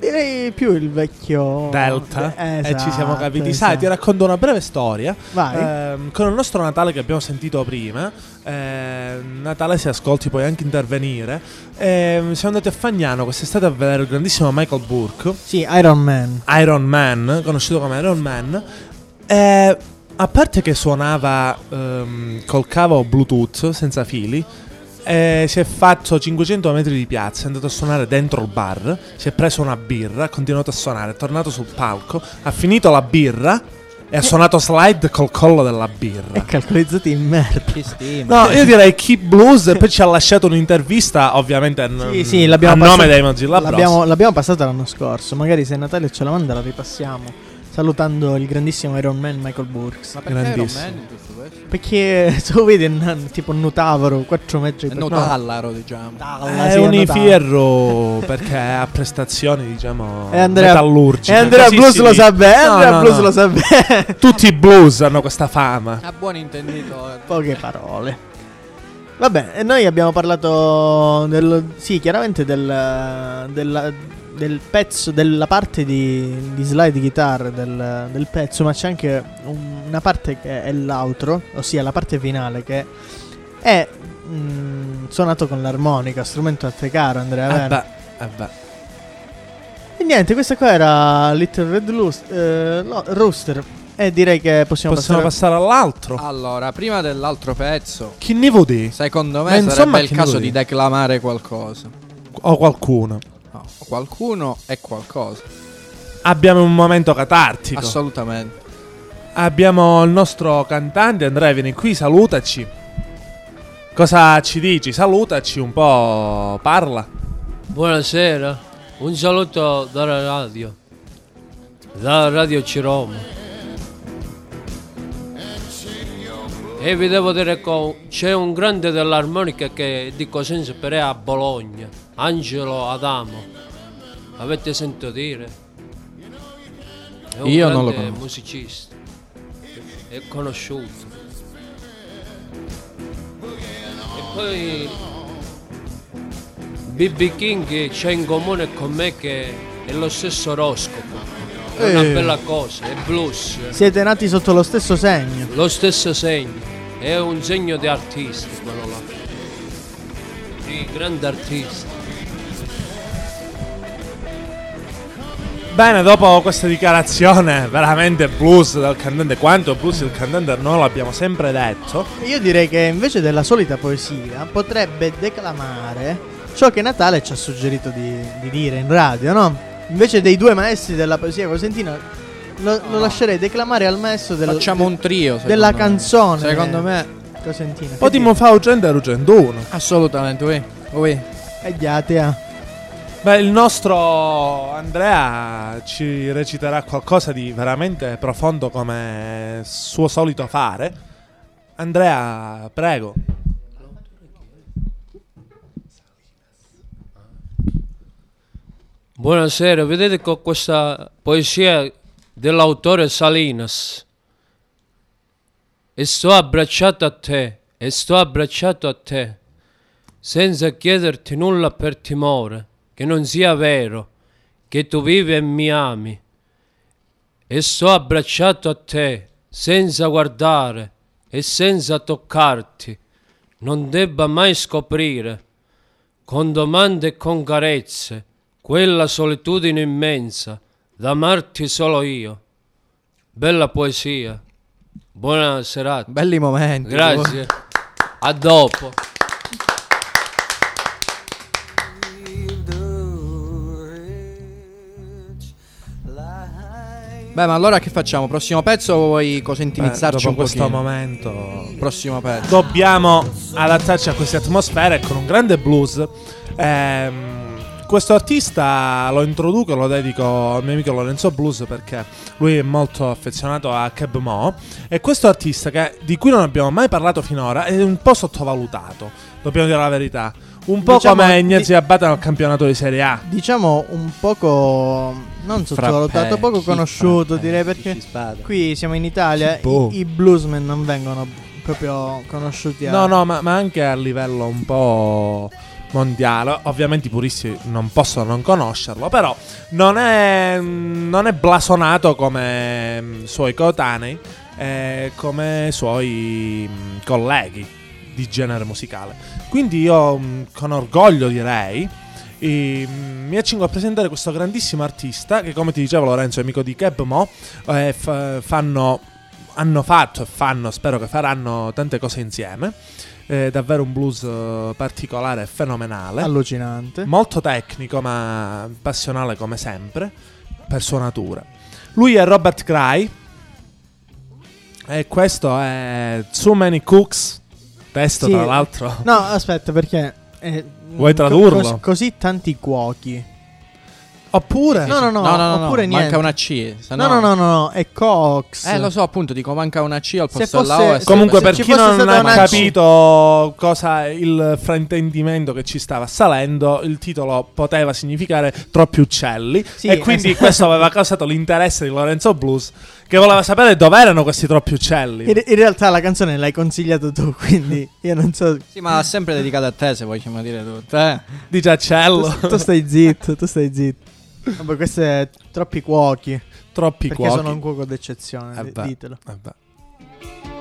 S1: Direi più il vecchio
S3: Delta.
S1: Eh,
S3: e ci siamo
S1: esatto,
S3: capiti.
S1: esatto.
S3: Sai, ti racconto una breve storia. Ehm, con il nostro Natale che abbiamo sentito prima, ehm, Natale si ascolti, puoi anche intervenire. ehm, siamo andati a Fagnano quest'estate a vedere il grandissimo Michael Burke.
S1: Sì, Iron Man.
S3: Iron Man, conosciuto come Iron Man. E a parte che suonava ehm, col cavo Bluetooth senza fili, eh, si è fatto 500 metri di piazza, è andato a suonare dentro il bar, si è preso una birra, ha continuato a suonare, è tornato sul palco, ha finito la birra e ha suonato slide col collo della birra.
S1: E calcolizzati in merda.
S3: No, io direi Keep Blues e poi ci ha lasciato un'intervista, ovviamente n-
S1: Sì, sì, l'abbiamo
S3: a nome
S1: passata-
S3: dei Mozilla Bros.
S1: l'abbiamo, l'abbiamo passata l'anno scorso. Magari se Natale ce la manda la ripassiamo. Salutando il grandissimo Iron Man Michael Burks.
S14: Ma perché Iron Man
S1: Perché <laughs> tu vedi un nan- tipo un nutavoro, 4 metri
S14: È
S1: per
S14: notallaro, diciamo.
S1: Dalla,
S3: È
S1: sì,
S3: un
S1: notavoro.
S3: fierro perché ha prestazioni, diciamo, <laughs>
S1: E Andrea,
S3: metallurgiche.
S1: e Andrea Blues
S3: si
S1: lo sa bene.
S3: No,
S1: Andrea
S3: no,
S1: Blues
S3: no.
S1: lo sa bene. <laughs>
S3: Tutti i blues hanno questa fama.
S14: A buon intenditore.
S1: Poche parole. Vabbè, e noi abbiamo parlato del, sì, chiaramente del, della- del pezzo, della parte di, di slide guitar del, del pezzo, ma c'è anche un- una parte che è l'outro, ossia la parte finale che è mm, suonato con l'armonica, strumento a te caro Andrea,
S3: Eh
S1: vero?
S3: beh, eh beh.
S1: E niente, questa qua era Little Red Lus- eh, lo- Rooster e direi che possiamo,
S3: Possiamo passare all'altro.
S14: Allora, prima dell'altro pezzo,
S3: Chi ne vuol dire?
S14: secondo
S3: Ma
S14: me
S3: insomma,
S14: sarebbe il caso di declamare qualcosa.
S3: O qualcuno.
S14: No, qualcuno è qualcosa.
S3: Abbiamo un momento catartico.
S14: Assolutamente.
S3: Abbiamo il nostro cantante Andrea, vieni qui, salutaci. Cosa ci dici? Salutaci un po', parla.
S16: Buonasera, un saluto dalla radio, da Radio Ciroma. E vi devo dire che c'è un grande dell'armonica che di Cosenza per è a Bologna, Angelo Adamo. Avete sentito dire? È un
S14: Io non lo
S16: grande
S14: conosco.
S16: musicista, è conosciuto. E poi BB King c'è in comune con me che è lo stesso oroscopo. È una
S1: Eh.
S16: bella cosa, è blues.
S1: Siete nati sotto lo stesso segno.
S16: Lo stesso segno. È un segno di artisti quello là. Di grande artista.
S3: Bene, dopo questa dichiarazione veramente blues del cantante, quanto blues il cantante noi l'abbiamo sempre detto.
S1: Io direi che invece della solita poesia potrebbe declamare ciò che Natale ci ha suggerito di, di dire in radio, no? Invece dei due maestri della poesia cosentina, lo, lo lascerei declamare al maestro del,
S14: Facciamo un trio.
S1: della
S14: me.
S1: canzone.
S14: Secondo me,
S1: cosentina.
S3: Potremmo fare e Ugente 1.
S14: assolutamente.
S1: Eh, già, te, ah.
S3: Beh, il nostro Andrea ci reciterà qualcosa di veramente profondo come suo solito fare. Andrea, prego.
S16: Buonasera, vedete con questa poesia dell'autore Salinas. E sto abbracciato a te, e sto abbracciato a te, senza chiederti nulla per timore, che non sia vero, che tu vivi e mi ami. E sto abbracciato a te, senza guardare e senza toccarti, non debba mai scoprire, con domande e con carezze, quella solitudine immensa da amarti solo io. Bella poesia. Buona serata.
S14: Belli momenti.
S16: Grazie. A dopo.
S14: Beh, ma allora che facciamo? Prossimo pezzo o vuoi cosa intimizzarci
S3: dopo
S14: un
S3: questo
S14: pochino?
S3: momento
S14: Prossimo pezzo.
S3: dobbiamo adattarci a queste atmosfere con un grande blues. Ehm, questo artista lo introduco e lo dedico al mio amico Lorenzo Blues perché lui è molto affezionato a Keb Mo e questo artista che- di cui non abbiamo mai parlato finora è un po' sottovalutato, dobbiamo dire la verità. Un po'
S1: Diciamo,
S3: come
S1: di-
S3: Ignazio Abate al campionato di Serie A.
S1: Diciamo un poco non sottovalutato, poco conosciuto, direi perché qui siamo in Italia,
S3: Boh.
S1: i, i bluesmen non vengono proprio conosciuti a
S3: No, no, ma, ma anche a livello un po' mondiale. Ovviamente i puristi non possono non conoscerlo, però non è, non è blasonato come mm, suoi coetanei, eh, come suoi mm, colleghi di genere musicale. Quindi io mm, con orgoglio direi... e, mi accingo a presentare questo grandissimo artista che come ti dicevo Lorenzo è amico di Keb Mo eh, fa- fanno hanno fatto e fanno, spero che faranno tante cose insieme. È davvero un blues eh, particolare e fenomenale.
S1: Allucinante.
S3: Molto tecnico, ma passionale come sempre, per sua natura. Lui è Robert Cry. E questo è Too Many Cooks. Testo,
S1: Sì.
S3: tra l'altro.
S1: No, aspetta, perché eh,
S3: Vuoi
S1: co-
S3: tradurlo?
S1: cos- così tanti cuochi.
S3: Oppure
S1: No, no, no,
S14: No, no, no, no,
S1: oppure niente.
S14: manca una C. se
S1: No, no, no, no, no, è Cox.
S14: Eh, lo so, appunto, dico manca una C al
S1: Se
S14: posto
S1: fosse-
S14: della O. e
S3: Comunque,
S14: se-
S3: per
S1: ci
S3: chi
S1: fosse
S3: non
S1: stata
S3: ha
S1: una
S3: capito cosa il fraintendimento che ci stava salendo, il titolo poteva significare troppi uccelli.
S1: Sì,
S3: e quindi
S1: esatto.
S3: questo aveva causato l'interesse di Lorenzo Blues, che voleva sapere dove erano questi troppi uccelli.
S1: In, in realtà la canzone l'hai consigliato tu, quindi io non so.
S14: Sì, ma sempre dedicata a te, se ci dire tutto. Eh.
S3: Di Giacello.
S1: Tu, tu stai zitto, tu stai zitto. Vabbè, questi è troppi cuochi.
S3: Troppi
S1: perché
S3: cuochi.
S1: sono un cuoco d'eccezione.
S3: Eh beh,
S1: ditelo.
S3: eh beh.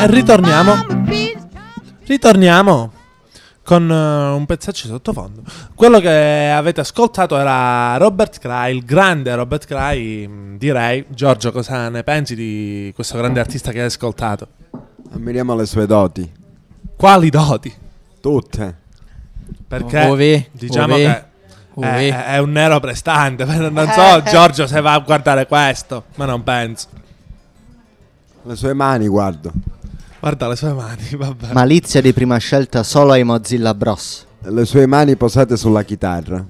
S3: E ritorniamo. Ritorniamo con eh, un pezzaccio di sottofondo. Quello che avete ascoltato era Robert Cry, il grande Robert Cry. mh, Direi, Giorgio, cosa ne pensi di questo grande artista che hai ascoltato?
S6: Ammiriamo le sue doti.
S3: Quali doti?
S6: Tutte.
S3: Perché
S14: Uvi,
S3: diciamo
S14: uvi,
S3: che è, è un nero prestante. <laughs> Non so, Giorgio, se va a guardare questo, ma non penso.
S6: Le sue mani, guardo.
S3: Guarda le sue mani, <laughs> vabbè.
S11: Malizia di prima scelta solo ai Mozilla Bros.
S6: Le sue mani posate sulla chitarra.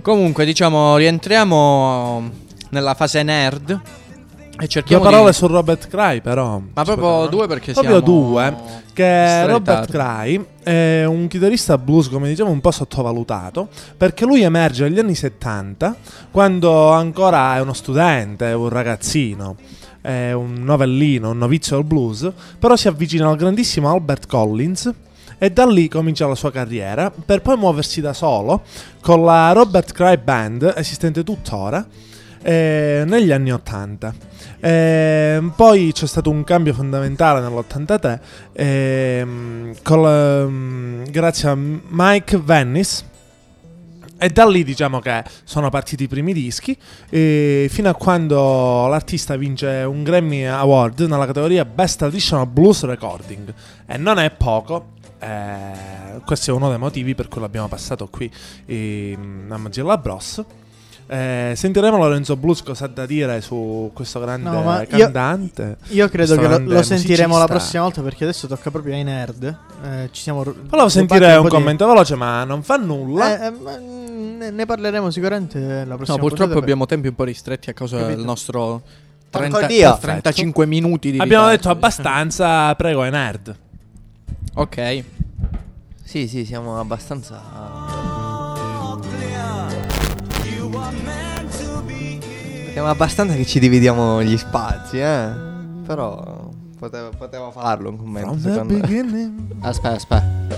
S14: Comunque, diciamo, rientriamo nella fase nerd e
S3: Due
S14: cerchiamo
S3: parole
S14: di...
S3: su Robert Cry, però.
S14: Ma proprio due perché
S3: Proprio
S14: siamo
S3: due. Che
S14: in
S3: Robert. Cry è un chitarrista blues, come diciamo, un po' sottovalutato. Perché lui emerge negli anni 70, quando ancora è uno studente, è un ragazzino. È un novellino, un novizio al blues. Però si avvicina al grandissimo Albert Collins. E da lì comincia la sua carriera, per poi muoversi da solo con la Robert Cry Band, esistente tuttora, eh, negli anni 80. Ehm, poi c'è stato un cambio fondamentale nell'83 ehm, col, ehm, grazie a Mike Venice. E da lì diciamo che sono partiti i primi dischi fino a quando l'artista vince un Grammy Award nella categoria Best Traditional Blues Recording. E non è poco. eh, questo è uno dei motivi per cui l'abbiamo passato qui ehm, a Mozilla Bros. Eh, sentiremo Lorenzo Blues cosa ha da dire su questo grande
S1: No, ma io-
S3: cantante.
S1: Io credo che lo, lo sentiremo la prossima volta perché adesso tocca proprio ai nerd. Eh, ci siamo
S3: Volevo sentire
S1: rubati
S3: un
S1: po' di-
S3: commento veloce, ma non fa nulla.
S1: Eh, eh, ma, ne, ne parleremo sicuramente la prossima
S14: No, purtroppo
S1: puntata,
S14: abbiamo tempi un po' ristretti a causa
S1: Capito.
S14: del nostro
S11: Porco
S14: 30
S11: Dio.
S14: 35 minuti di
S3: Abbiamo
S14: ritardo.
S3: detto abbastanza, prego, ai nerd.
S14: Ok.
S4: Sì, sì, siamo abbastanza. Siamo abbastanza che ci dividiamo gli spazi, eh. Però poteva, poteva farlo un commento, secondo me.
S11: Aspetta, aspetta.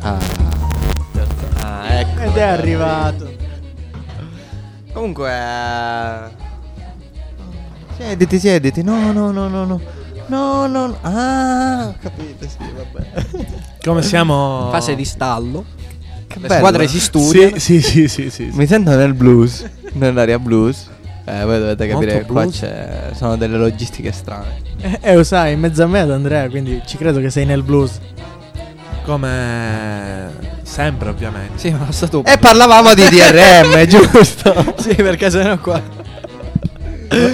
S11: Ah.
S4: Ah, ecco.
S1: Ed è arrivato.
S4: Comunque. eh, Siediti, siediti. No, no, no, no, no. No, no, no. Ah, ho capito, sì, vabbè.
S3: Come siamo?
S14: Fase di stallo.
S4: Che
S14: Le
S4: bello,
S14: squadre
S4: eh.
S14: si studiano.
S3: Sì, sì, sì, sì, sì.
S4: Mi sento nel blues, nell'area blues. Eh, voi dovete capire che qua c'è, sono delle logistiche strane.
S1: Eh, eh, lo sai, in mezzo a me ad Andrea, quindi ci credo che sei nel blues.
S3: Come sempre, ovviamente.
S14: Sì, ma è stato
S4: E parlavamo di DRM, <laughs> giusto?
S14: Sì, perché sennò qua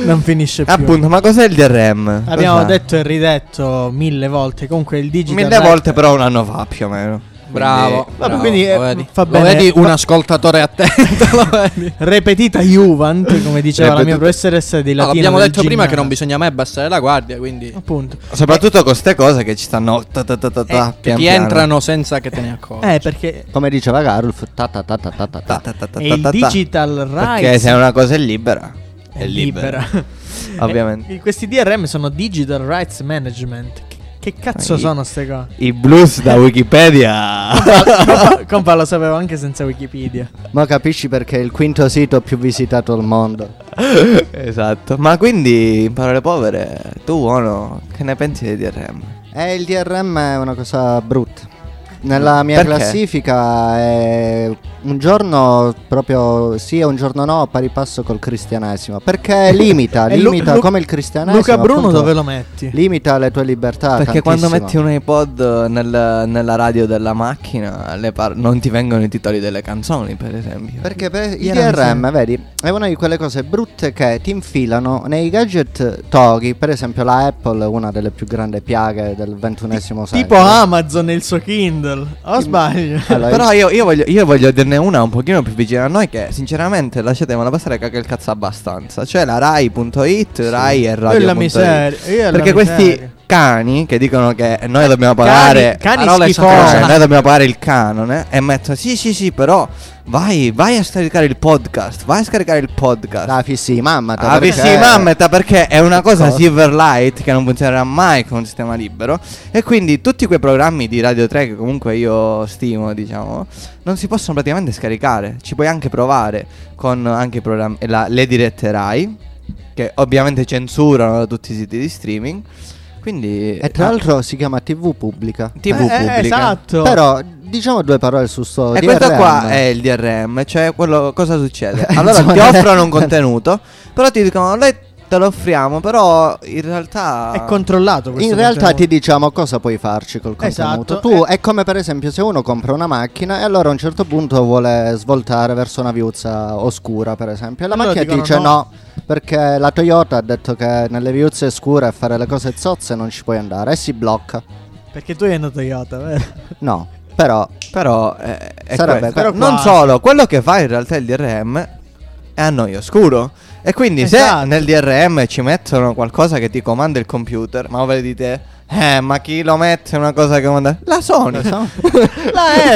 S1: Non finisce più.
S4: Appunto, ma cos'è il DRM?
S1: Abbiamo
S4: Cos'è?
S1: detto e ridetto mille volte. Comunque il digital
S4: Mille
S1: right-
S4: volte, però un anno fa più o meno.
S14: Bravo.
S1: Vabbè,
S14: bravo,
S1: quindi, eh,
S14: lo vedi?
S1: fa
S14: Lo
S1: bene.
S14: vedi un ascoltatore attento, lo vedi?
S1: Repetita Juvent, come diceva la mia
S4: Repetita-
S1: professoressa di
S14: No,
S1: latino.
S14: l'abbiamo
S1: del
S14: detto prima che non bisogna mai abbassare la guardia, quindi
S1: Appunto.
S4: Soprattutto con queste cose che ci stanno ta ta ta ta ta,
S14: che
S4: pian
S14: ti
S4: piano.
S14: entrano senza che te ne accorgi.
S1: Eh, perché
S11: Come diceva Garulf, ta ta ta ta ta ta
S4: Ta
S11: ta.
S4: ta ta ta
S1: è
S4: ta
S1: il
S4: ta ta.
S1: digital rights.
S4: Perché se una cosa è libera, è,
S1: è
S4: libera.
S1: libera.
S4: Ovviamente.
S1: Eh, questi DRM sono Digital Rights Management. Che, cazzo
S4: I-
S1: sono ste cose?
S4: I blues da Wikipedia. <laughs>
S1: compa, lo sapevo anche senza Wikipedia.
S11: Ma capisci perché è il quinto sito più visitato al mondo. <laughs>
S4: esatto. Ma quindi, in parole povere, tu, Ono, che ne pensi di DRM?
S11: Eh, il DRM è una cosa brutta. Nella mia
S4: Perché?
S11: classifica è un giorno proprio sì e un giorno no a pari passo col cristianesimo. Perché <laughs> limita, limita
S1: Lu-
S11: come il cristianesimo.
S1: Luca Bruno
S11: appunto,
S1: dove lo metti?
S11: Limita le tue libertà.
S4: Perché quando
S11: tantissimo.
S4: metti un iPod nel- nella radio della macchina, le par- non ti vengono i titoli delle canzoni, per esempio.
S11: Perché per il
S1: Era
S11: DRM, vedi, è una di quelle cose brutte che ti infilano nei gadget toghi, per esempio la Apple, una delle più grandi piaghe del ventunesimo secolo.
S1: Tipo Amazon e il suo Kindle. O sbaglio?
S11: Allora,
S4: Però io, io voglio, io voglio dirne una un pochino più vicina a noi che sinceramente lasciatemela passare caga il cazzo abbastanza. Cioè la Rai.it, Rai e Radio.
S1: Quella miseria.
S4: Perché questi. Cani che dicono che noi dobbiamo pagare
S1: cani
S4: parole
S1: schifosi.
S4: sacrose, noi dobbiamo pagare il canone e metto sì sì sì però vai vai a scaricare il podcast, vai a scaricare il podcast.
S11: la fissi mamma.
S4: Ah,
S11: perché-
S4: sì, mammeta perché è una cosa
S11: Cosa?
S4: Silverlight che non funzionerà mai con un sistema libero e quindi tutti quei programmi di Radio 3 che comunque io stimo, diciamo, non si possono praticamente scaricare. Ci puoi anche provare con anche i programmi la- le dirette Rai che ovviamente censurano da tutti i siti di streaming. Quindi
S11: E tra l'altro si chiama TV pubblica.
S4: TV pubblica.
S1: esatto.
S11: Però diciamo due parole su sto
S4: E questo
S11: DRM.
S4: qua è il DRM, cioè quello cosa succede? <laughs> Allora
S11: Insomma,
S4: ti offrono un contenuto, però ti dicono noi te lo offriamo, però in realtà
S1: È controllato questo
S11: In realtà
S1: contenuto.
S11: ti diciamo cosa puoi farci col contenuto.
S1: Esatto,
S11: Tu è come per esempio se uno compra una macchina e allora a un certo punto vuole svoltare verso una viuzza oscura, per esempio. E la
S1: Allora
S11: macchina dice
S1: no.
S11: no. perché la Toyota ha detto che nelle viuzze scure a fare le cose zozze non ci puoi andare e si blocca.
S1: Perché tu hai una Toyota, vero?
S11: No, però
S4: Però eh, è
S11: Sarebbe- però
S4: non solo, quello che fa in realtà il DRM è a noi oscuro. E quindi
S1: Esatto.
S4: se nel DRM ci mettono qualcosa che ti comanda il computer, ma voi dite eh, ma chi lo mette una cosa che comanda? La Sony.
S1: La <laughs>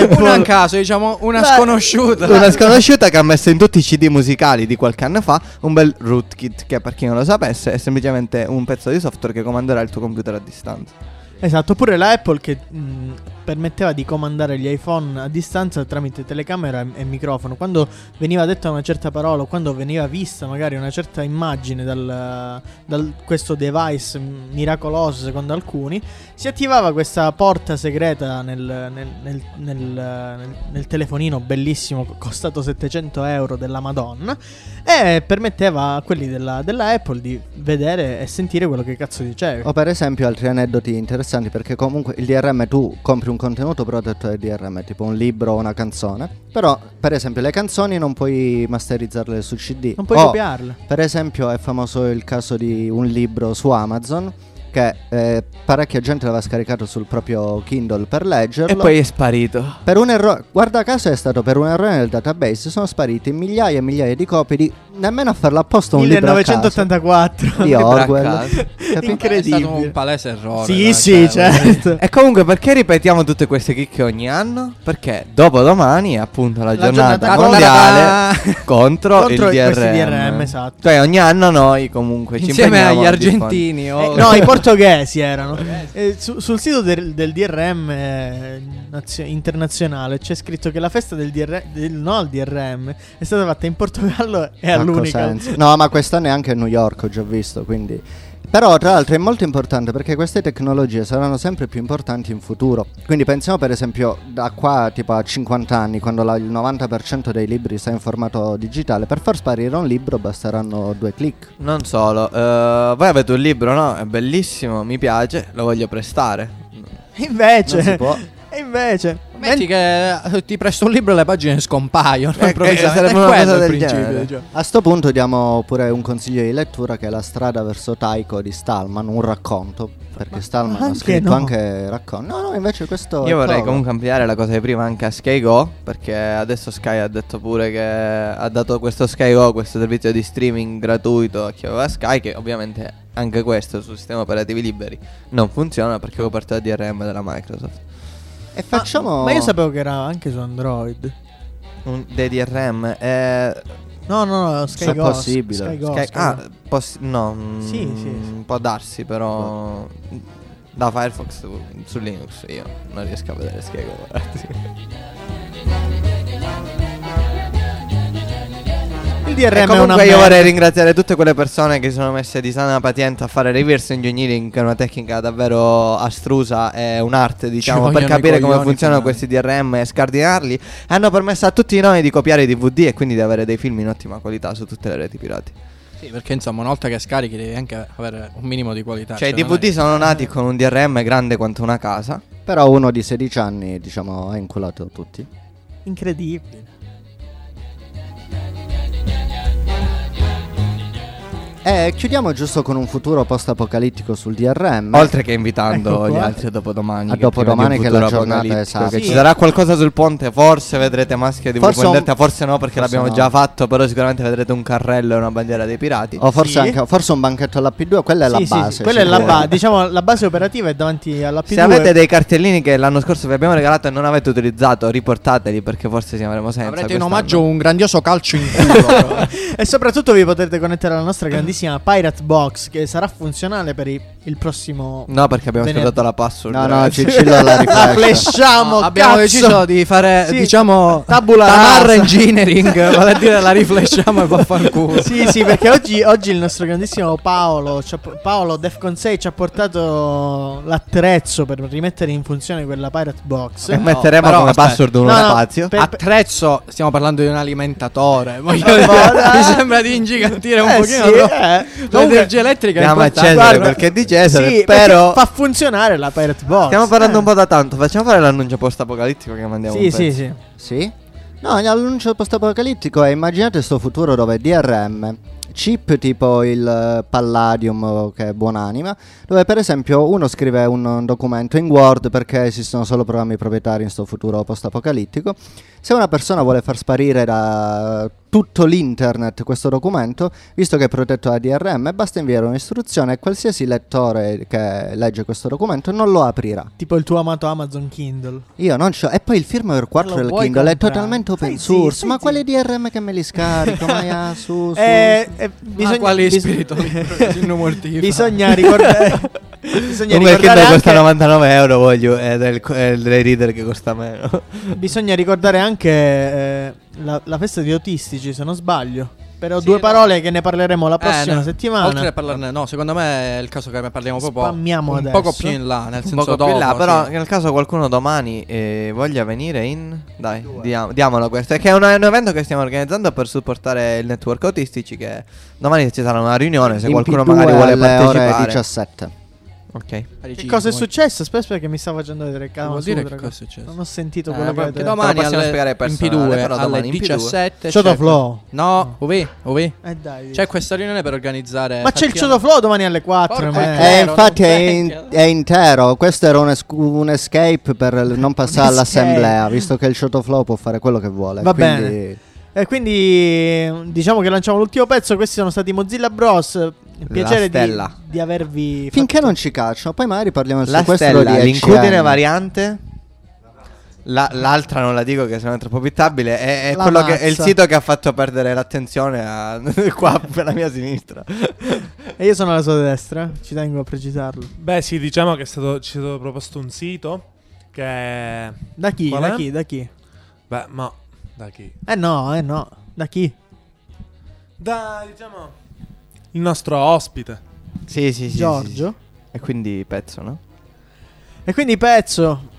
S1: Apple.
S14: Una a caso, diciamo, una
S1: La-
S14: sconosciuta.
S4: Una sconosciuta che ha messo in tutti i CD musicali di qualche anno fa un bel rootkit che per chi non lo sapesse è semplicemente un pezzo di software che comanderà il tuo computer a distanza.
S1: Esatto, oppure la Apple che mh, permetteva di comandare gli iPhone a distanza tramite telecamera e, microfono. Quando veniva detta una certa parola o quando veniva vista magari una certa immagine dal, dal- questo device miracoloso secondo alcuni, si attivava questa porta segreta nel- nel- nel- nel telefonino bellissimo costato 700 euro della Madonna e permetteva a quelli della, della Apple di vedere e sentire quello che cazzo dicevi.
S11: O per esempio altri aneddoti interessanti perché comunque il DRM tu compri un contenuto protetto del DRM, tipo un libro o una canzone, però per esempio le canzoni non puoi masterizzarle su CD.
S1: Non puoi
S11: O,
S1: copiarle.
S11: Per esempio è famoso il caso di un libro su Amazon che eh, parecchia gente l'aveva scaricato sul proprio Kindle per leggerlo.
S4: E poi è sparito.
S11: Per un errore, guarda caso è stato per un errore nel database, sono spariti migliaia e migliaia di copie di nemmeno a farlo apposta un libro a caso.
S1: 1984
S11: di Orwell. <laughs>
S1: Incredibile.
S14: È stato un palese errore.
S1: Sì,
S14: dai,
S1: sì,
S14: cioè,
S1: certo.
S4: E comunque perché ripetiamo tutte queste chicche ogni anno? Perché dopodomani è appunto la,
S1: La
S4: giornata,
S1: giornata
S4: mondiale contro,
S1: Contro
S4: il DRM.
S1: DRM, esatto.
S4: Cioè ogni anno noi comunque ci
S14: Insieme
S4: impegniamo
S14: agli argentini. oh.
S1: Eh, no, i <laughs> portoghesi erano. Eh, su- sul sito del, del DRM eh, nazio- internazionale c'è scritto che la festa del DRM, del, no al DRM, è stata fatta in Portogallo e
S11: A
S1: all'unica.
S11: Cosenza. No, ma quest'anno è anche a New York, ho già visto, quindi... Però tra l'altro è molto importante perché queste tecnologie saranno sempre più importanti in futuro. Quindi pensiamo per esempio da qua tipo a 50 anni, quando la- il 90% dei libri sta in formato digitale, per far sparire un libro basteranno due clic.
S4: Non solo, eh, voi avete un libro, no? È bellissimo, mi piace, lo voglio prestare.
S1: Invece,
S11: Non si può.
S1: E invece,
S14: Metti che eh, ti presto un libro e le pagine scompaiono.
S4: Eh,
S14: improvvisamente.
S4: eh, sarebbe
S14: È
S4: una
S14: quello
S4: cosa
S14: il
S4: del
S14: principio,
S4: genere.
S14: diciamo.
S11: A sto punto diamo pure un consiglio di lettura che è La strada verso Taiko di Stallman, un racconto. Perché Stallman ha scritto
S1: no.
S11: anche racconti. No, no, invece questo...
S4: Io vorrei
S11: cover.
S4: comunque ampliare la cosa di prima anche a Sky Go, perché adesso Sky ha detto pure che ha dato questo Sky Go, questo servizio di streaming gratuito a chi aveva Sky, che ovviamente anche questo su sistemi operativi liberi non funziona perché è coperto da DRM della Microsoft.
S11: E facciamo...
S1: ma io sapevo che era anche su Android.
S4: Un, dei DRM è...
S1: No, no, no, Sky
S11: Se
S1: Go,
S11: possibile.
S1: Sky Go,
S4: Sky-
S1: Sky
S4: ah,
S1: Go.
S4: possi- no, mm,
S1: Sì, sì, sì.
S4: può darsi, però da Firefox su, su Linux io non riesco a vedere Sky Go. <laughs>
S1: Il
S4: E
S1: DRM è una
S4: comunque io vorrei ringraziare tutte quelle persone che si sono messe di sana pazienza a fare reverse engineering, che è una tecnica davvero astrusa e un'arte, diciamo, per
S14: i
S4: capire come funzionano questi DRM e scardinarli. Hanno permesso a tutti noi di copiare i DVD e quindi di avere dei film in ottima qualità su tutte le reti pirati.
S14: Sì, perché insomma, una volta che scarichi devi anche avere un minimo di qualità.
S4: Cioè, i
S14: non
S4: DVD
S14: è-
S4: sono nati con un DRM grande quanto una casa.
S11: Però uno di 16 anni, diciamo, ha inculato tutti.
S1: Incredibile.
S11: E chiudiamo giusto con un futuro post-apocalittico sul DRM.
S4: Oltre che invitando
S1: Ecco
S4: gli
S1: qua.
S4: altri a dopodomani.
S11: A
S4: che
S11: dopodomani che è la giornata.
S4: Che
S1: Sì.
S4: ci sarà qualcosa sul ponte, forse vedrete maschere di
S11: Forse
S4: Vendetta,
S11: un-
S4: forse no perché
S11: forse
S4: l'abbiamo
S11: no.
S4: già fatto, però sicuramente vedrete un carrello e una bandiera dei pirati.
S11: O forse,
S1: Sì.
S11: anche, forse un banchetto alla P2, quella è la
S1: Sì, sì,
S11: base.
S1: sì, quella è la base. Diciamo la base operativa è davanti alla P2.
S4: Se avete dei cartellini che l'anno scorso vi abbiamo regalato e non avete utilizzato, riportateli perché forse ne avremo senza.
S14: Avrete in
S4: quest'anno.
S14: omaggio un grandioso calcio in <laughs> culo.
S1: e soprattutto vi potete connettere alla nostra <clears throat> grandissima grandissima Pirate Box che sarà funzionale per i- il prossimo.
S4: No, perché abbiamo
S1: venerdì.
S4: scordato la password.
S11: No, no. Cicillo la
S1: La <laughs>
S11: riflessa.
S1: flashiamo,
S14: abbiamo
S1: cazzo!
S14: deciso di fare,
S1: Sì,
S14: diciamo,
S1: tabula rasa.
S14: engineering, <laughs> vale a dire la riflashiamo e vaffanculo.
S1: Sì, sì, perché oggi, oggi il nostro grandissimo Paolo, ci po- Paolo Defcon 6 ci ha portato l'attrezzo per rimettere in funzione quella Pirate Box.
S4: E metteremo
S14: però,
S4: come
S14: aspetta.
S4: password uno
S1: No, no,
S4: spazio.
S1: per-
S14: Attrezzo, stiamo parlando di un alimentatore. Voglio
S1: Eh,
S14: dire, mi sembra di ingigantire un
S1: Eh,
S14: pochino
S1: sì. Eh.
S14: L'energia elettrica è
S4: Andiamo a accendere quel che è di Cesare.
S1: Sì,
S4: però
S1: perché fa funzionare la Pirate Box.
S4: stiamo parlando
S1: Eh.
S4: un po' da tanto. Facciamo fare l'annuncio post-apocalittico che mandiamo
S1: Sì,
S4: un
S1: sì, sì.
S11: Sì? No, l'annuncio post-apocalittico è immaginate questo futuro dove DRM, chip tipo il eh, Palladium che è buonanima, dove per esempio uno scrive un, un documento in Word perché esistono solo programmi proprietari in questo futuro post-apocalittico. Se una persona vuole far sparire da tutto l'internet questo documento, visto che è protetto da DRM, basta inviare un'istruzione e qualsiasi lettore che legge questo documento non lo aprirà.
S1: Tipo il tuo amato Amazon Kindle.
S11: Io non c'ho. E poi il firmware 4
S1: Lo
S11: del Kindle è
S1: comprare?
S11: totalmente open
S1: Stai
S11: source.
S1: zitto,
S11: ma quale DRM che me li scarico? ma ya, <laughs> su, su.
S1: Eh, eh,
S14: Ma
S1: bisogna,
S14: quali
S1: bis-
S14: spirito <laughs>
S1: bisogna ricordare. <laughs> bisogna
S4: Comunque il
S1: ricordare
S4: Kindle costa
S1: anche,
S4: 99 euro, voglio, è del, è del reader che costa meno.
S1: bisogna ricordare anche eh, la, la festa di autistici, se non sbaglio. Però
S14: Sì,
S1: due
S14: no.
S1: parole che ne parleremo la prossima
S14: Eh, no.
S1: settimana.
S14: Oltre a parlarne, no, secondo me è il caso che ne parliamo proprio
S1: Spammiamo
S14: un
S1: adesso.
S14: poco più in là, nel
S4: Un
S14: senso
S4: poco più in là,
S14: dopo,
S4: però
S14: sì.
S4: nel caso qualcuno domani eh, voglia venire in... Dai, diamo, diamolo questo. È che è un, è un evento che stiamo organizzando per supportare il network autistici che domani ci sarà una riunione se
S11: In
S4: qualcuno
S11: P2
S4: magari vuole
S11: alle
S4: partecipare.
S11: 17.
S4: Ok.
S1: Che cosa è successo? Aspetta, aspetta che mi sta facendo vedere il
S14: Vuol dire che cosa è successo?
S1: Non ho sentito
S14: Eh,
S1: quello che
S14: che
S1: avete
S14: domani
S4: Te lo possiamo
S14: alle-
S4: spiegare
S14: in
S4: personale,
S14: P2
S4: però
S14: alle
S4: domani in P2.
S14: 17
S1: Shot
S14: c'è
S1: of Flow.
S14: No, UV, UV.
S1: Eh dai.
S14: C'è questa riunione per organizzare
S1: Ma c'è il Shot of Flow domani alle 4.
S14: Porca
S1: ma-
S14: Eh,
S11: E
S14: vero,
S11: infatti è, in-
S14: vecchia.
S11: è intero. Questo era un, es- un escape per l- non passare
S1: Un escape.
S11: all'assemblea, visto che il Shotoflow può fare quello che vuole.
S1: Va
S11: quindi-
S1: bene. E quindi diciamo che lanciamo l'ultimo pezzo. Questi sono stati Mozilla Bros. Il piacere di, di avervi.
S11: Finché
S1: fatto-
S11: non ci cacciano, poi magari parliamo del
S4: La stella,
S11: di
S4: l'incudine variante. La- l'altra non la dico che sennò è troppo pittabile. È, è quello che, è il sito che ha fatto perdere l'attenzione a, <laughs> qua per la mia sinistra.
S1: E io sono alla sua destra. Ci tengo a precisarlo.
S3: Beh, sì, diciamo che è stato, ci è stato proposto un sito che...
S1: Da chi?
S3: Qual
S1: Da
S3: è?
S1: chi? Da chi?
S3: Beh, ma... Da chi?
S1: Eh no, eh no. Da chi?
S3: Da, diciamo... Il nostro ospite.
S4: Sì, sì, sì.
S1: Giorgio.
S4: sì, sì. E quindi pezzo, no?
S1: E quindi pezzo.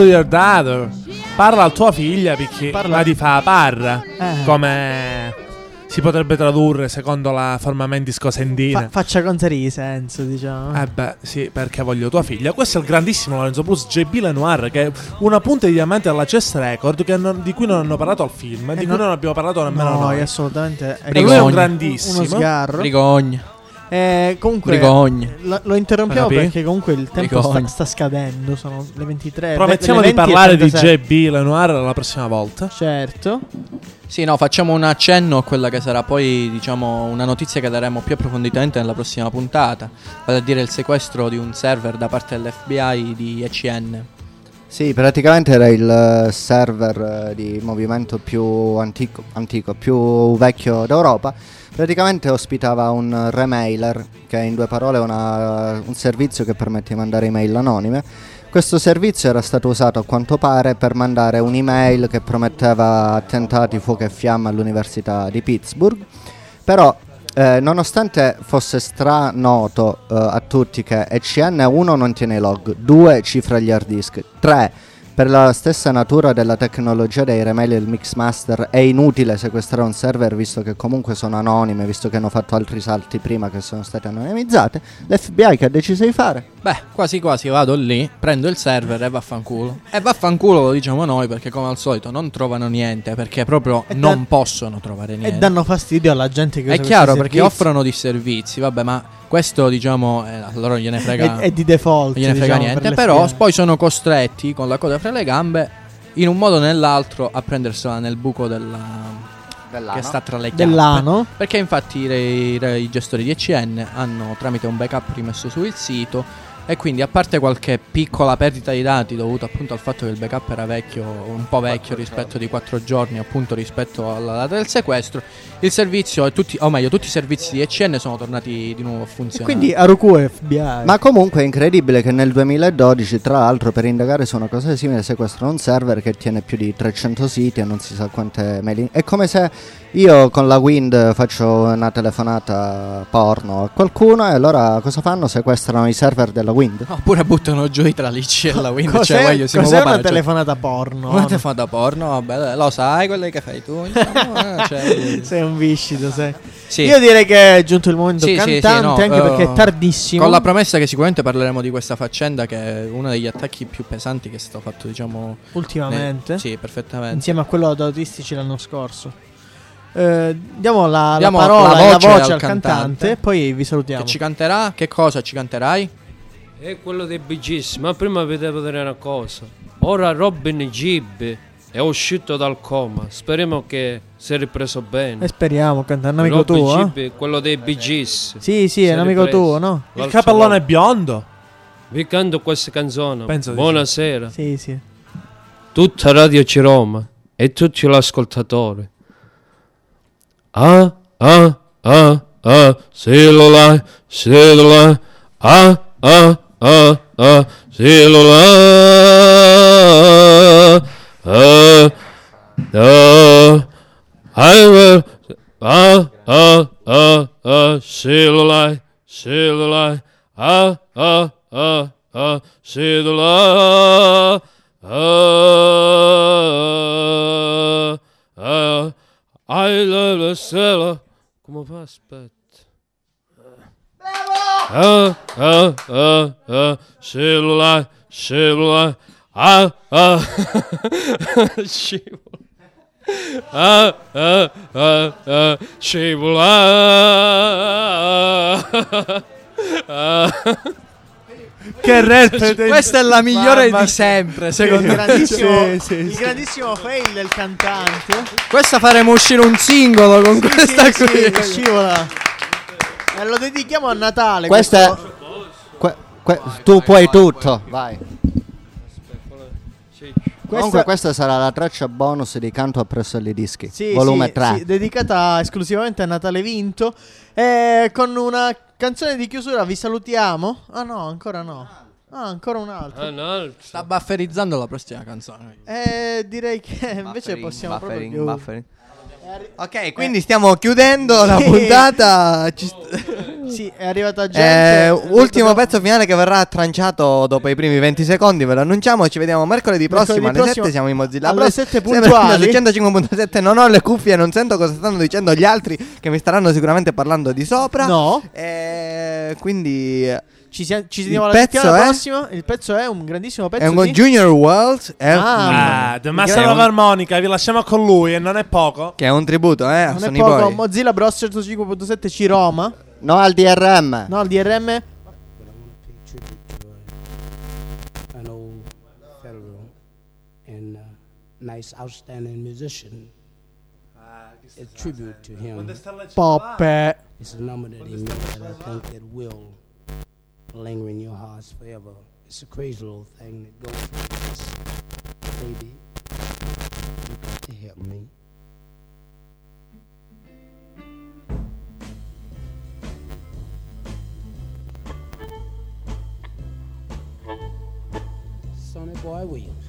S17: Talk to your daughter.
S3: Parla a tua figlia perché la di fa parra.
S1: Eh.
S3: Come si potrebbe tradurre secondo la forma mentis cosendina.
S1: Fa- faccia con serie senso, diciamo.
S3: Eh beh, sì, perché voglio tua figlia. Questo è il grandissimo Lorenzo Plus JB Lenoir, che è una punta di diamante alla Chess Record che non- di cui non hanno parlato al film, di
S1: non-
S3: cui non abbiamo parlato nemmeno
S1: No,
S3: noi.
S1: è assolutamente. È
S3: E lui è un grandissimo.
S1: Uno sgarro.
S14: Brigogna.
S1: Eh, comunque,
S14: Brigogna.
S1: lo, lo interrompiamo
S3: Capì?
S1: perché comunque il tempo sta, sta scadendo. Sono le 23.
S3: Promettiamo
S1: le
S3: di
S1: 20
S3: parlare di
S1: 36.
S3: JB Lenoir la prossima volta.
S1: Certo.
S14: Sì, no, facciamo un accenno a quella che sarà poi, diciamo, una notizia che daremo più approfonditamente nella prossima puntata, vale a dire il sequestro di un server da parte dell'FBI di ECN.
S11: Sì, praticamente era il eh, server eh, di movimento più antico, antico, più vecchio d'Europa. Praticamente ospitava un remailer, che in due parole è una- un servizio che permette di mandare email anonime. Questo servizio era stato usato a quanto pare per mandare un'email che prometteva attentati fuoco e fiamme all'Università di Pittsburgh. Però, eh, nonostante fosse stranoto eh, a tutti che ECN 1 non tiene i log, 2 cifra gli hard disk, 3 per la stessa natura della tecnologia dei remail del Mixmaster è inutile sequestrare un server visto che comunque sono anonime, visto che hanno fatto altri salti prima che sono state anonimizzate. L'FBI che ha deciso di fare?
S14: Beh, quasi quasi vado lì, prendo il server e vaffanculo. E vaffanculo lo diciamo noi perché come al solito non trovano niente, perché proprio
S1: E
S14: non
S1: dan-
S14: possono trovare
S1: E
S14: niente.
S1: danno fastidio alla gente che usa
S14: È chiaro perché
S1: servizi.
S14: offrono disservizi, vabbè, ma questo diciamo eh, loro gliene frega
S1: È- è di default,
S14: gliene frega
S1: diciamo,
S14: niente,
S1: per
S14: però
S1: l'FBI.
S14: poi sono costretti con la coda fra le gambe in un modo o nell'altro a prendersela nel buco della che sta tra le chiappe.
S1: Dell'ano.
S14: Perché infatti i, i- i gestori di ECN hanno tramite un backup rimesso sul sito e quindi a parte qualche piccola perdita di dati dovuta appunto al fatto che il backup era vecchio, un po' vecchio rispetto di 4 giorni appunto rispetto alla data del sequestro, il servizio e tutti, o meglio tutti i servizi di ECN sono tornati di nuovo a funzionare.
S1: Quindi Aruku e FBI.
S11: Ma comunque è incredibile che nel 2012, tra l'altro, per indagare su una cosa simile, sequestrano un server che tiene più di 300 siti e non si sa quante mail. È come se io con la Wind faccio una telefonata porno a qualcuno e allora cosa fanno? Sequestrano i server della Wind.
S14: Oppure buttano giù i tralicci e la <laughs> Wind,
S1: Cos'è,
S14: cioè voglio
S1: cos'è una
S14: male, cioè-
S1: telefonata porno?
S14: Una telefonata porno, vabbè, lo sai quelle che fai tu, insomma, eh, <laughs> cioè-
S1: sei un viscido, sei.
S14: Sì.
S1: Io direi che è giunto il momento
S14: Sì, sì, sì,
S1: cantante,
S14: no,
S1: anche
S14: eh,
S1: perché è tardissimo.
S14: Con la promessa che sicuramente parleremo di questa faccenda, che è uno degli attacchi più pesanti che è stato fatto, diciamo.
S1: Ultimamente.
S14: ne- sì, perfettamente.
S1: Insieme a quello ad autistici l'anno scorso. Eh, diamo la, la
S14: Diamo
S1: parola
S14: la
S1: e la
S14: voce
S1: voce
S14: al
S1: al cantante,
S14: cantante.
S1: poi vi salutiamo.
S14: Che ci canterà? Che cosa ci canterai?
S16: È quello dei Bee Gees, ma prima vi devo dire una cosa. Ora Robin Gibb è uscito dal coma. Speriamo che si è ripreso bene.
S1: E speriamo, canta un amico
S16: Robin
S1: tuo, eh?
S16: Gibb, quello dei Bee Gees.
S1: Sì, sì, è un amico tuo, no?
S3: Il capellone è biondo.
S16: Vi canto questa canzone.
S3: Penso
S16: Buonasera.
S1: Sì, sì.
S16: Tutta Radio Ciroma e tutti gli ascoltatori. Ah, ah, ah, ah, cellulare, cellulare, ah, ah, ah, ah, cellulare, ah, ah, I will, ah, ah, ah, ah, cellulare, cellulare, ah, ah, ah, ah, cellulare, ah, ah, I love the cellar. Come fa? Aspetta. <laughs> Ah, ah, ah, ah, cellulare, cellulare, ah, ah, scivola. Ah, ah, ah, ah, scivola. Ah.
S1: Che rap
S14: Questa è la migliore
S1: Mamma-
S14: di sempre,
S1: Il
S14: secondo me.
S1: grandissimo,
S14: Sì, sì,
S1: il
S14: sì.
S1: grandissimo fail del cantante.
S14: Questa faremo uscire un singolo con
S1: Sì,
S14: questa
S1: sì,
S14: qui.
S1: sì, scivola. E lo dedichiamo a Natale.
S11: Questa è.
S1: questo-
S11: que- que- tu puoi tutto, vai. Comunque questa sarà la traccia bonus di Canto appresso agli dischi,
S1: Sì,
S11: volume
S1: sì,
S11: 3.
S1: sì, dedicata esclusivamente a Natale vinto. E con una canzone di chiusura vi salutiamo. Ah no, ancora no. Ah, ancora un altro.
S16: Ah.
S14: Sta bufferizzando la prossima canzone.
S1: Eh, direi che <laughs> invece
S4: Buffering,
S1: possiamo
S4: buffering,
S1: proprio
S4: buffering. Ok, quindi stiamo chiudendo la puntata. <laughs> Ci st- <laughs>
S1: Sì, è arrivata gente.
S4: Eh, ultimo pezzo finale che verrà tranciato dopo i primi 20 secondi, ve lo annunciamo. Ci vediamo mercoledì prossimo
S1: Mercoledì
S4: alle
S1: prossimo
S4: 7. Siamo in Mozilla
S1: alle
S4: Bros.
S1: 7
S4: Sempre
S1: puntuali.
S4: su 105.7. Non ho le cuffie, non sento cosa stanno dicendo gli altri, che mi staranno sicuramente parlando di sopra.
S1: No.
S4: Eh, quindi.
S1: Ci, sia- ci sentiamo
S4: il
S1: la settimana
S4: è-
S1: prossima. Il pezzo è un grandissimo pezzo.
S4: È un
S1: di...
S4: Junior World. È
S3: Ah, The Master
S4: che è
S3: of
S4: un-
S3: Harmonica, vi lasciamo con lui e non è poco.
S4: Che è un tributo, eh.
S1: Non è
S4: Sonny
S1: poco.
S4: Boy.
S1: Mozilla Bros 105.7 C Roma.
S11: No al DRM.
S1: No, al DRM.
S18: uh, nice, outstanding musician. A tribute to him.
S1: Poppe.
S18: It's a number that he made that I think that will linger in your hearts forever. It's a crazy little thing that goes like this. Baby, you got to help me. Sonny Boy Williams.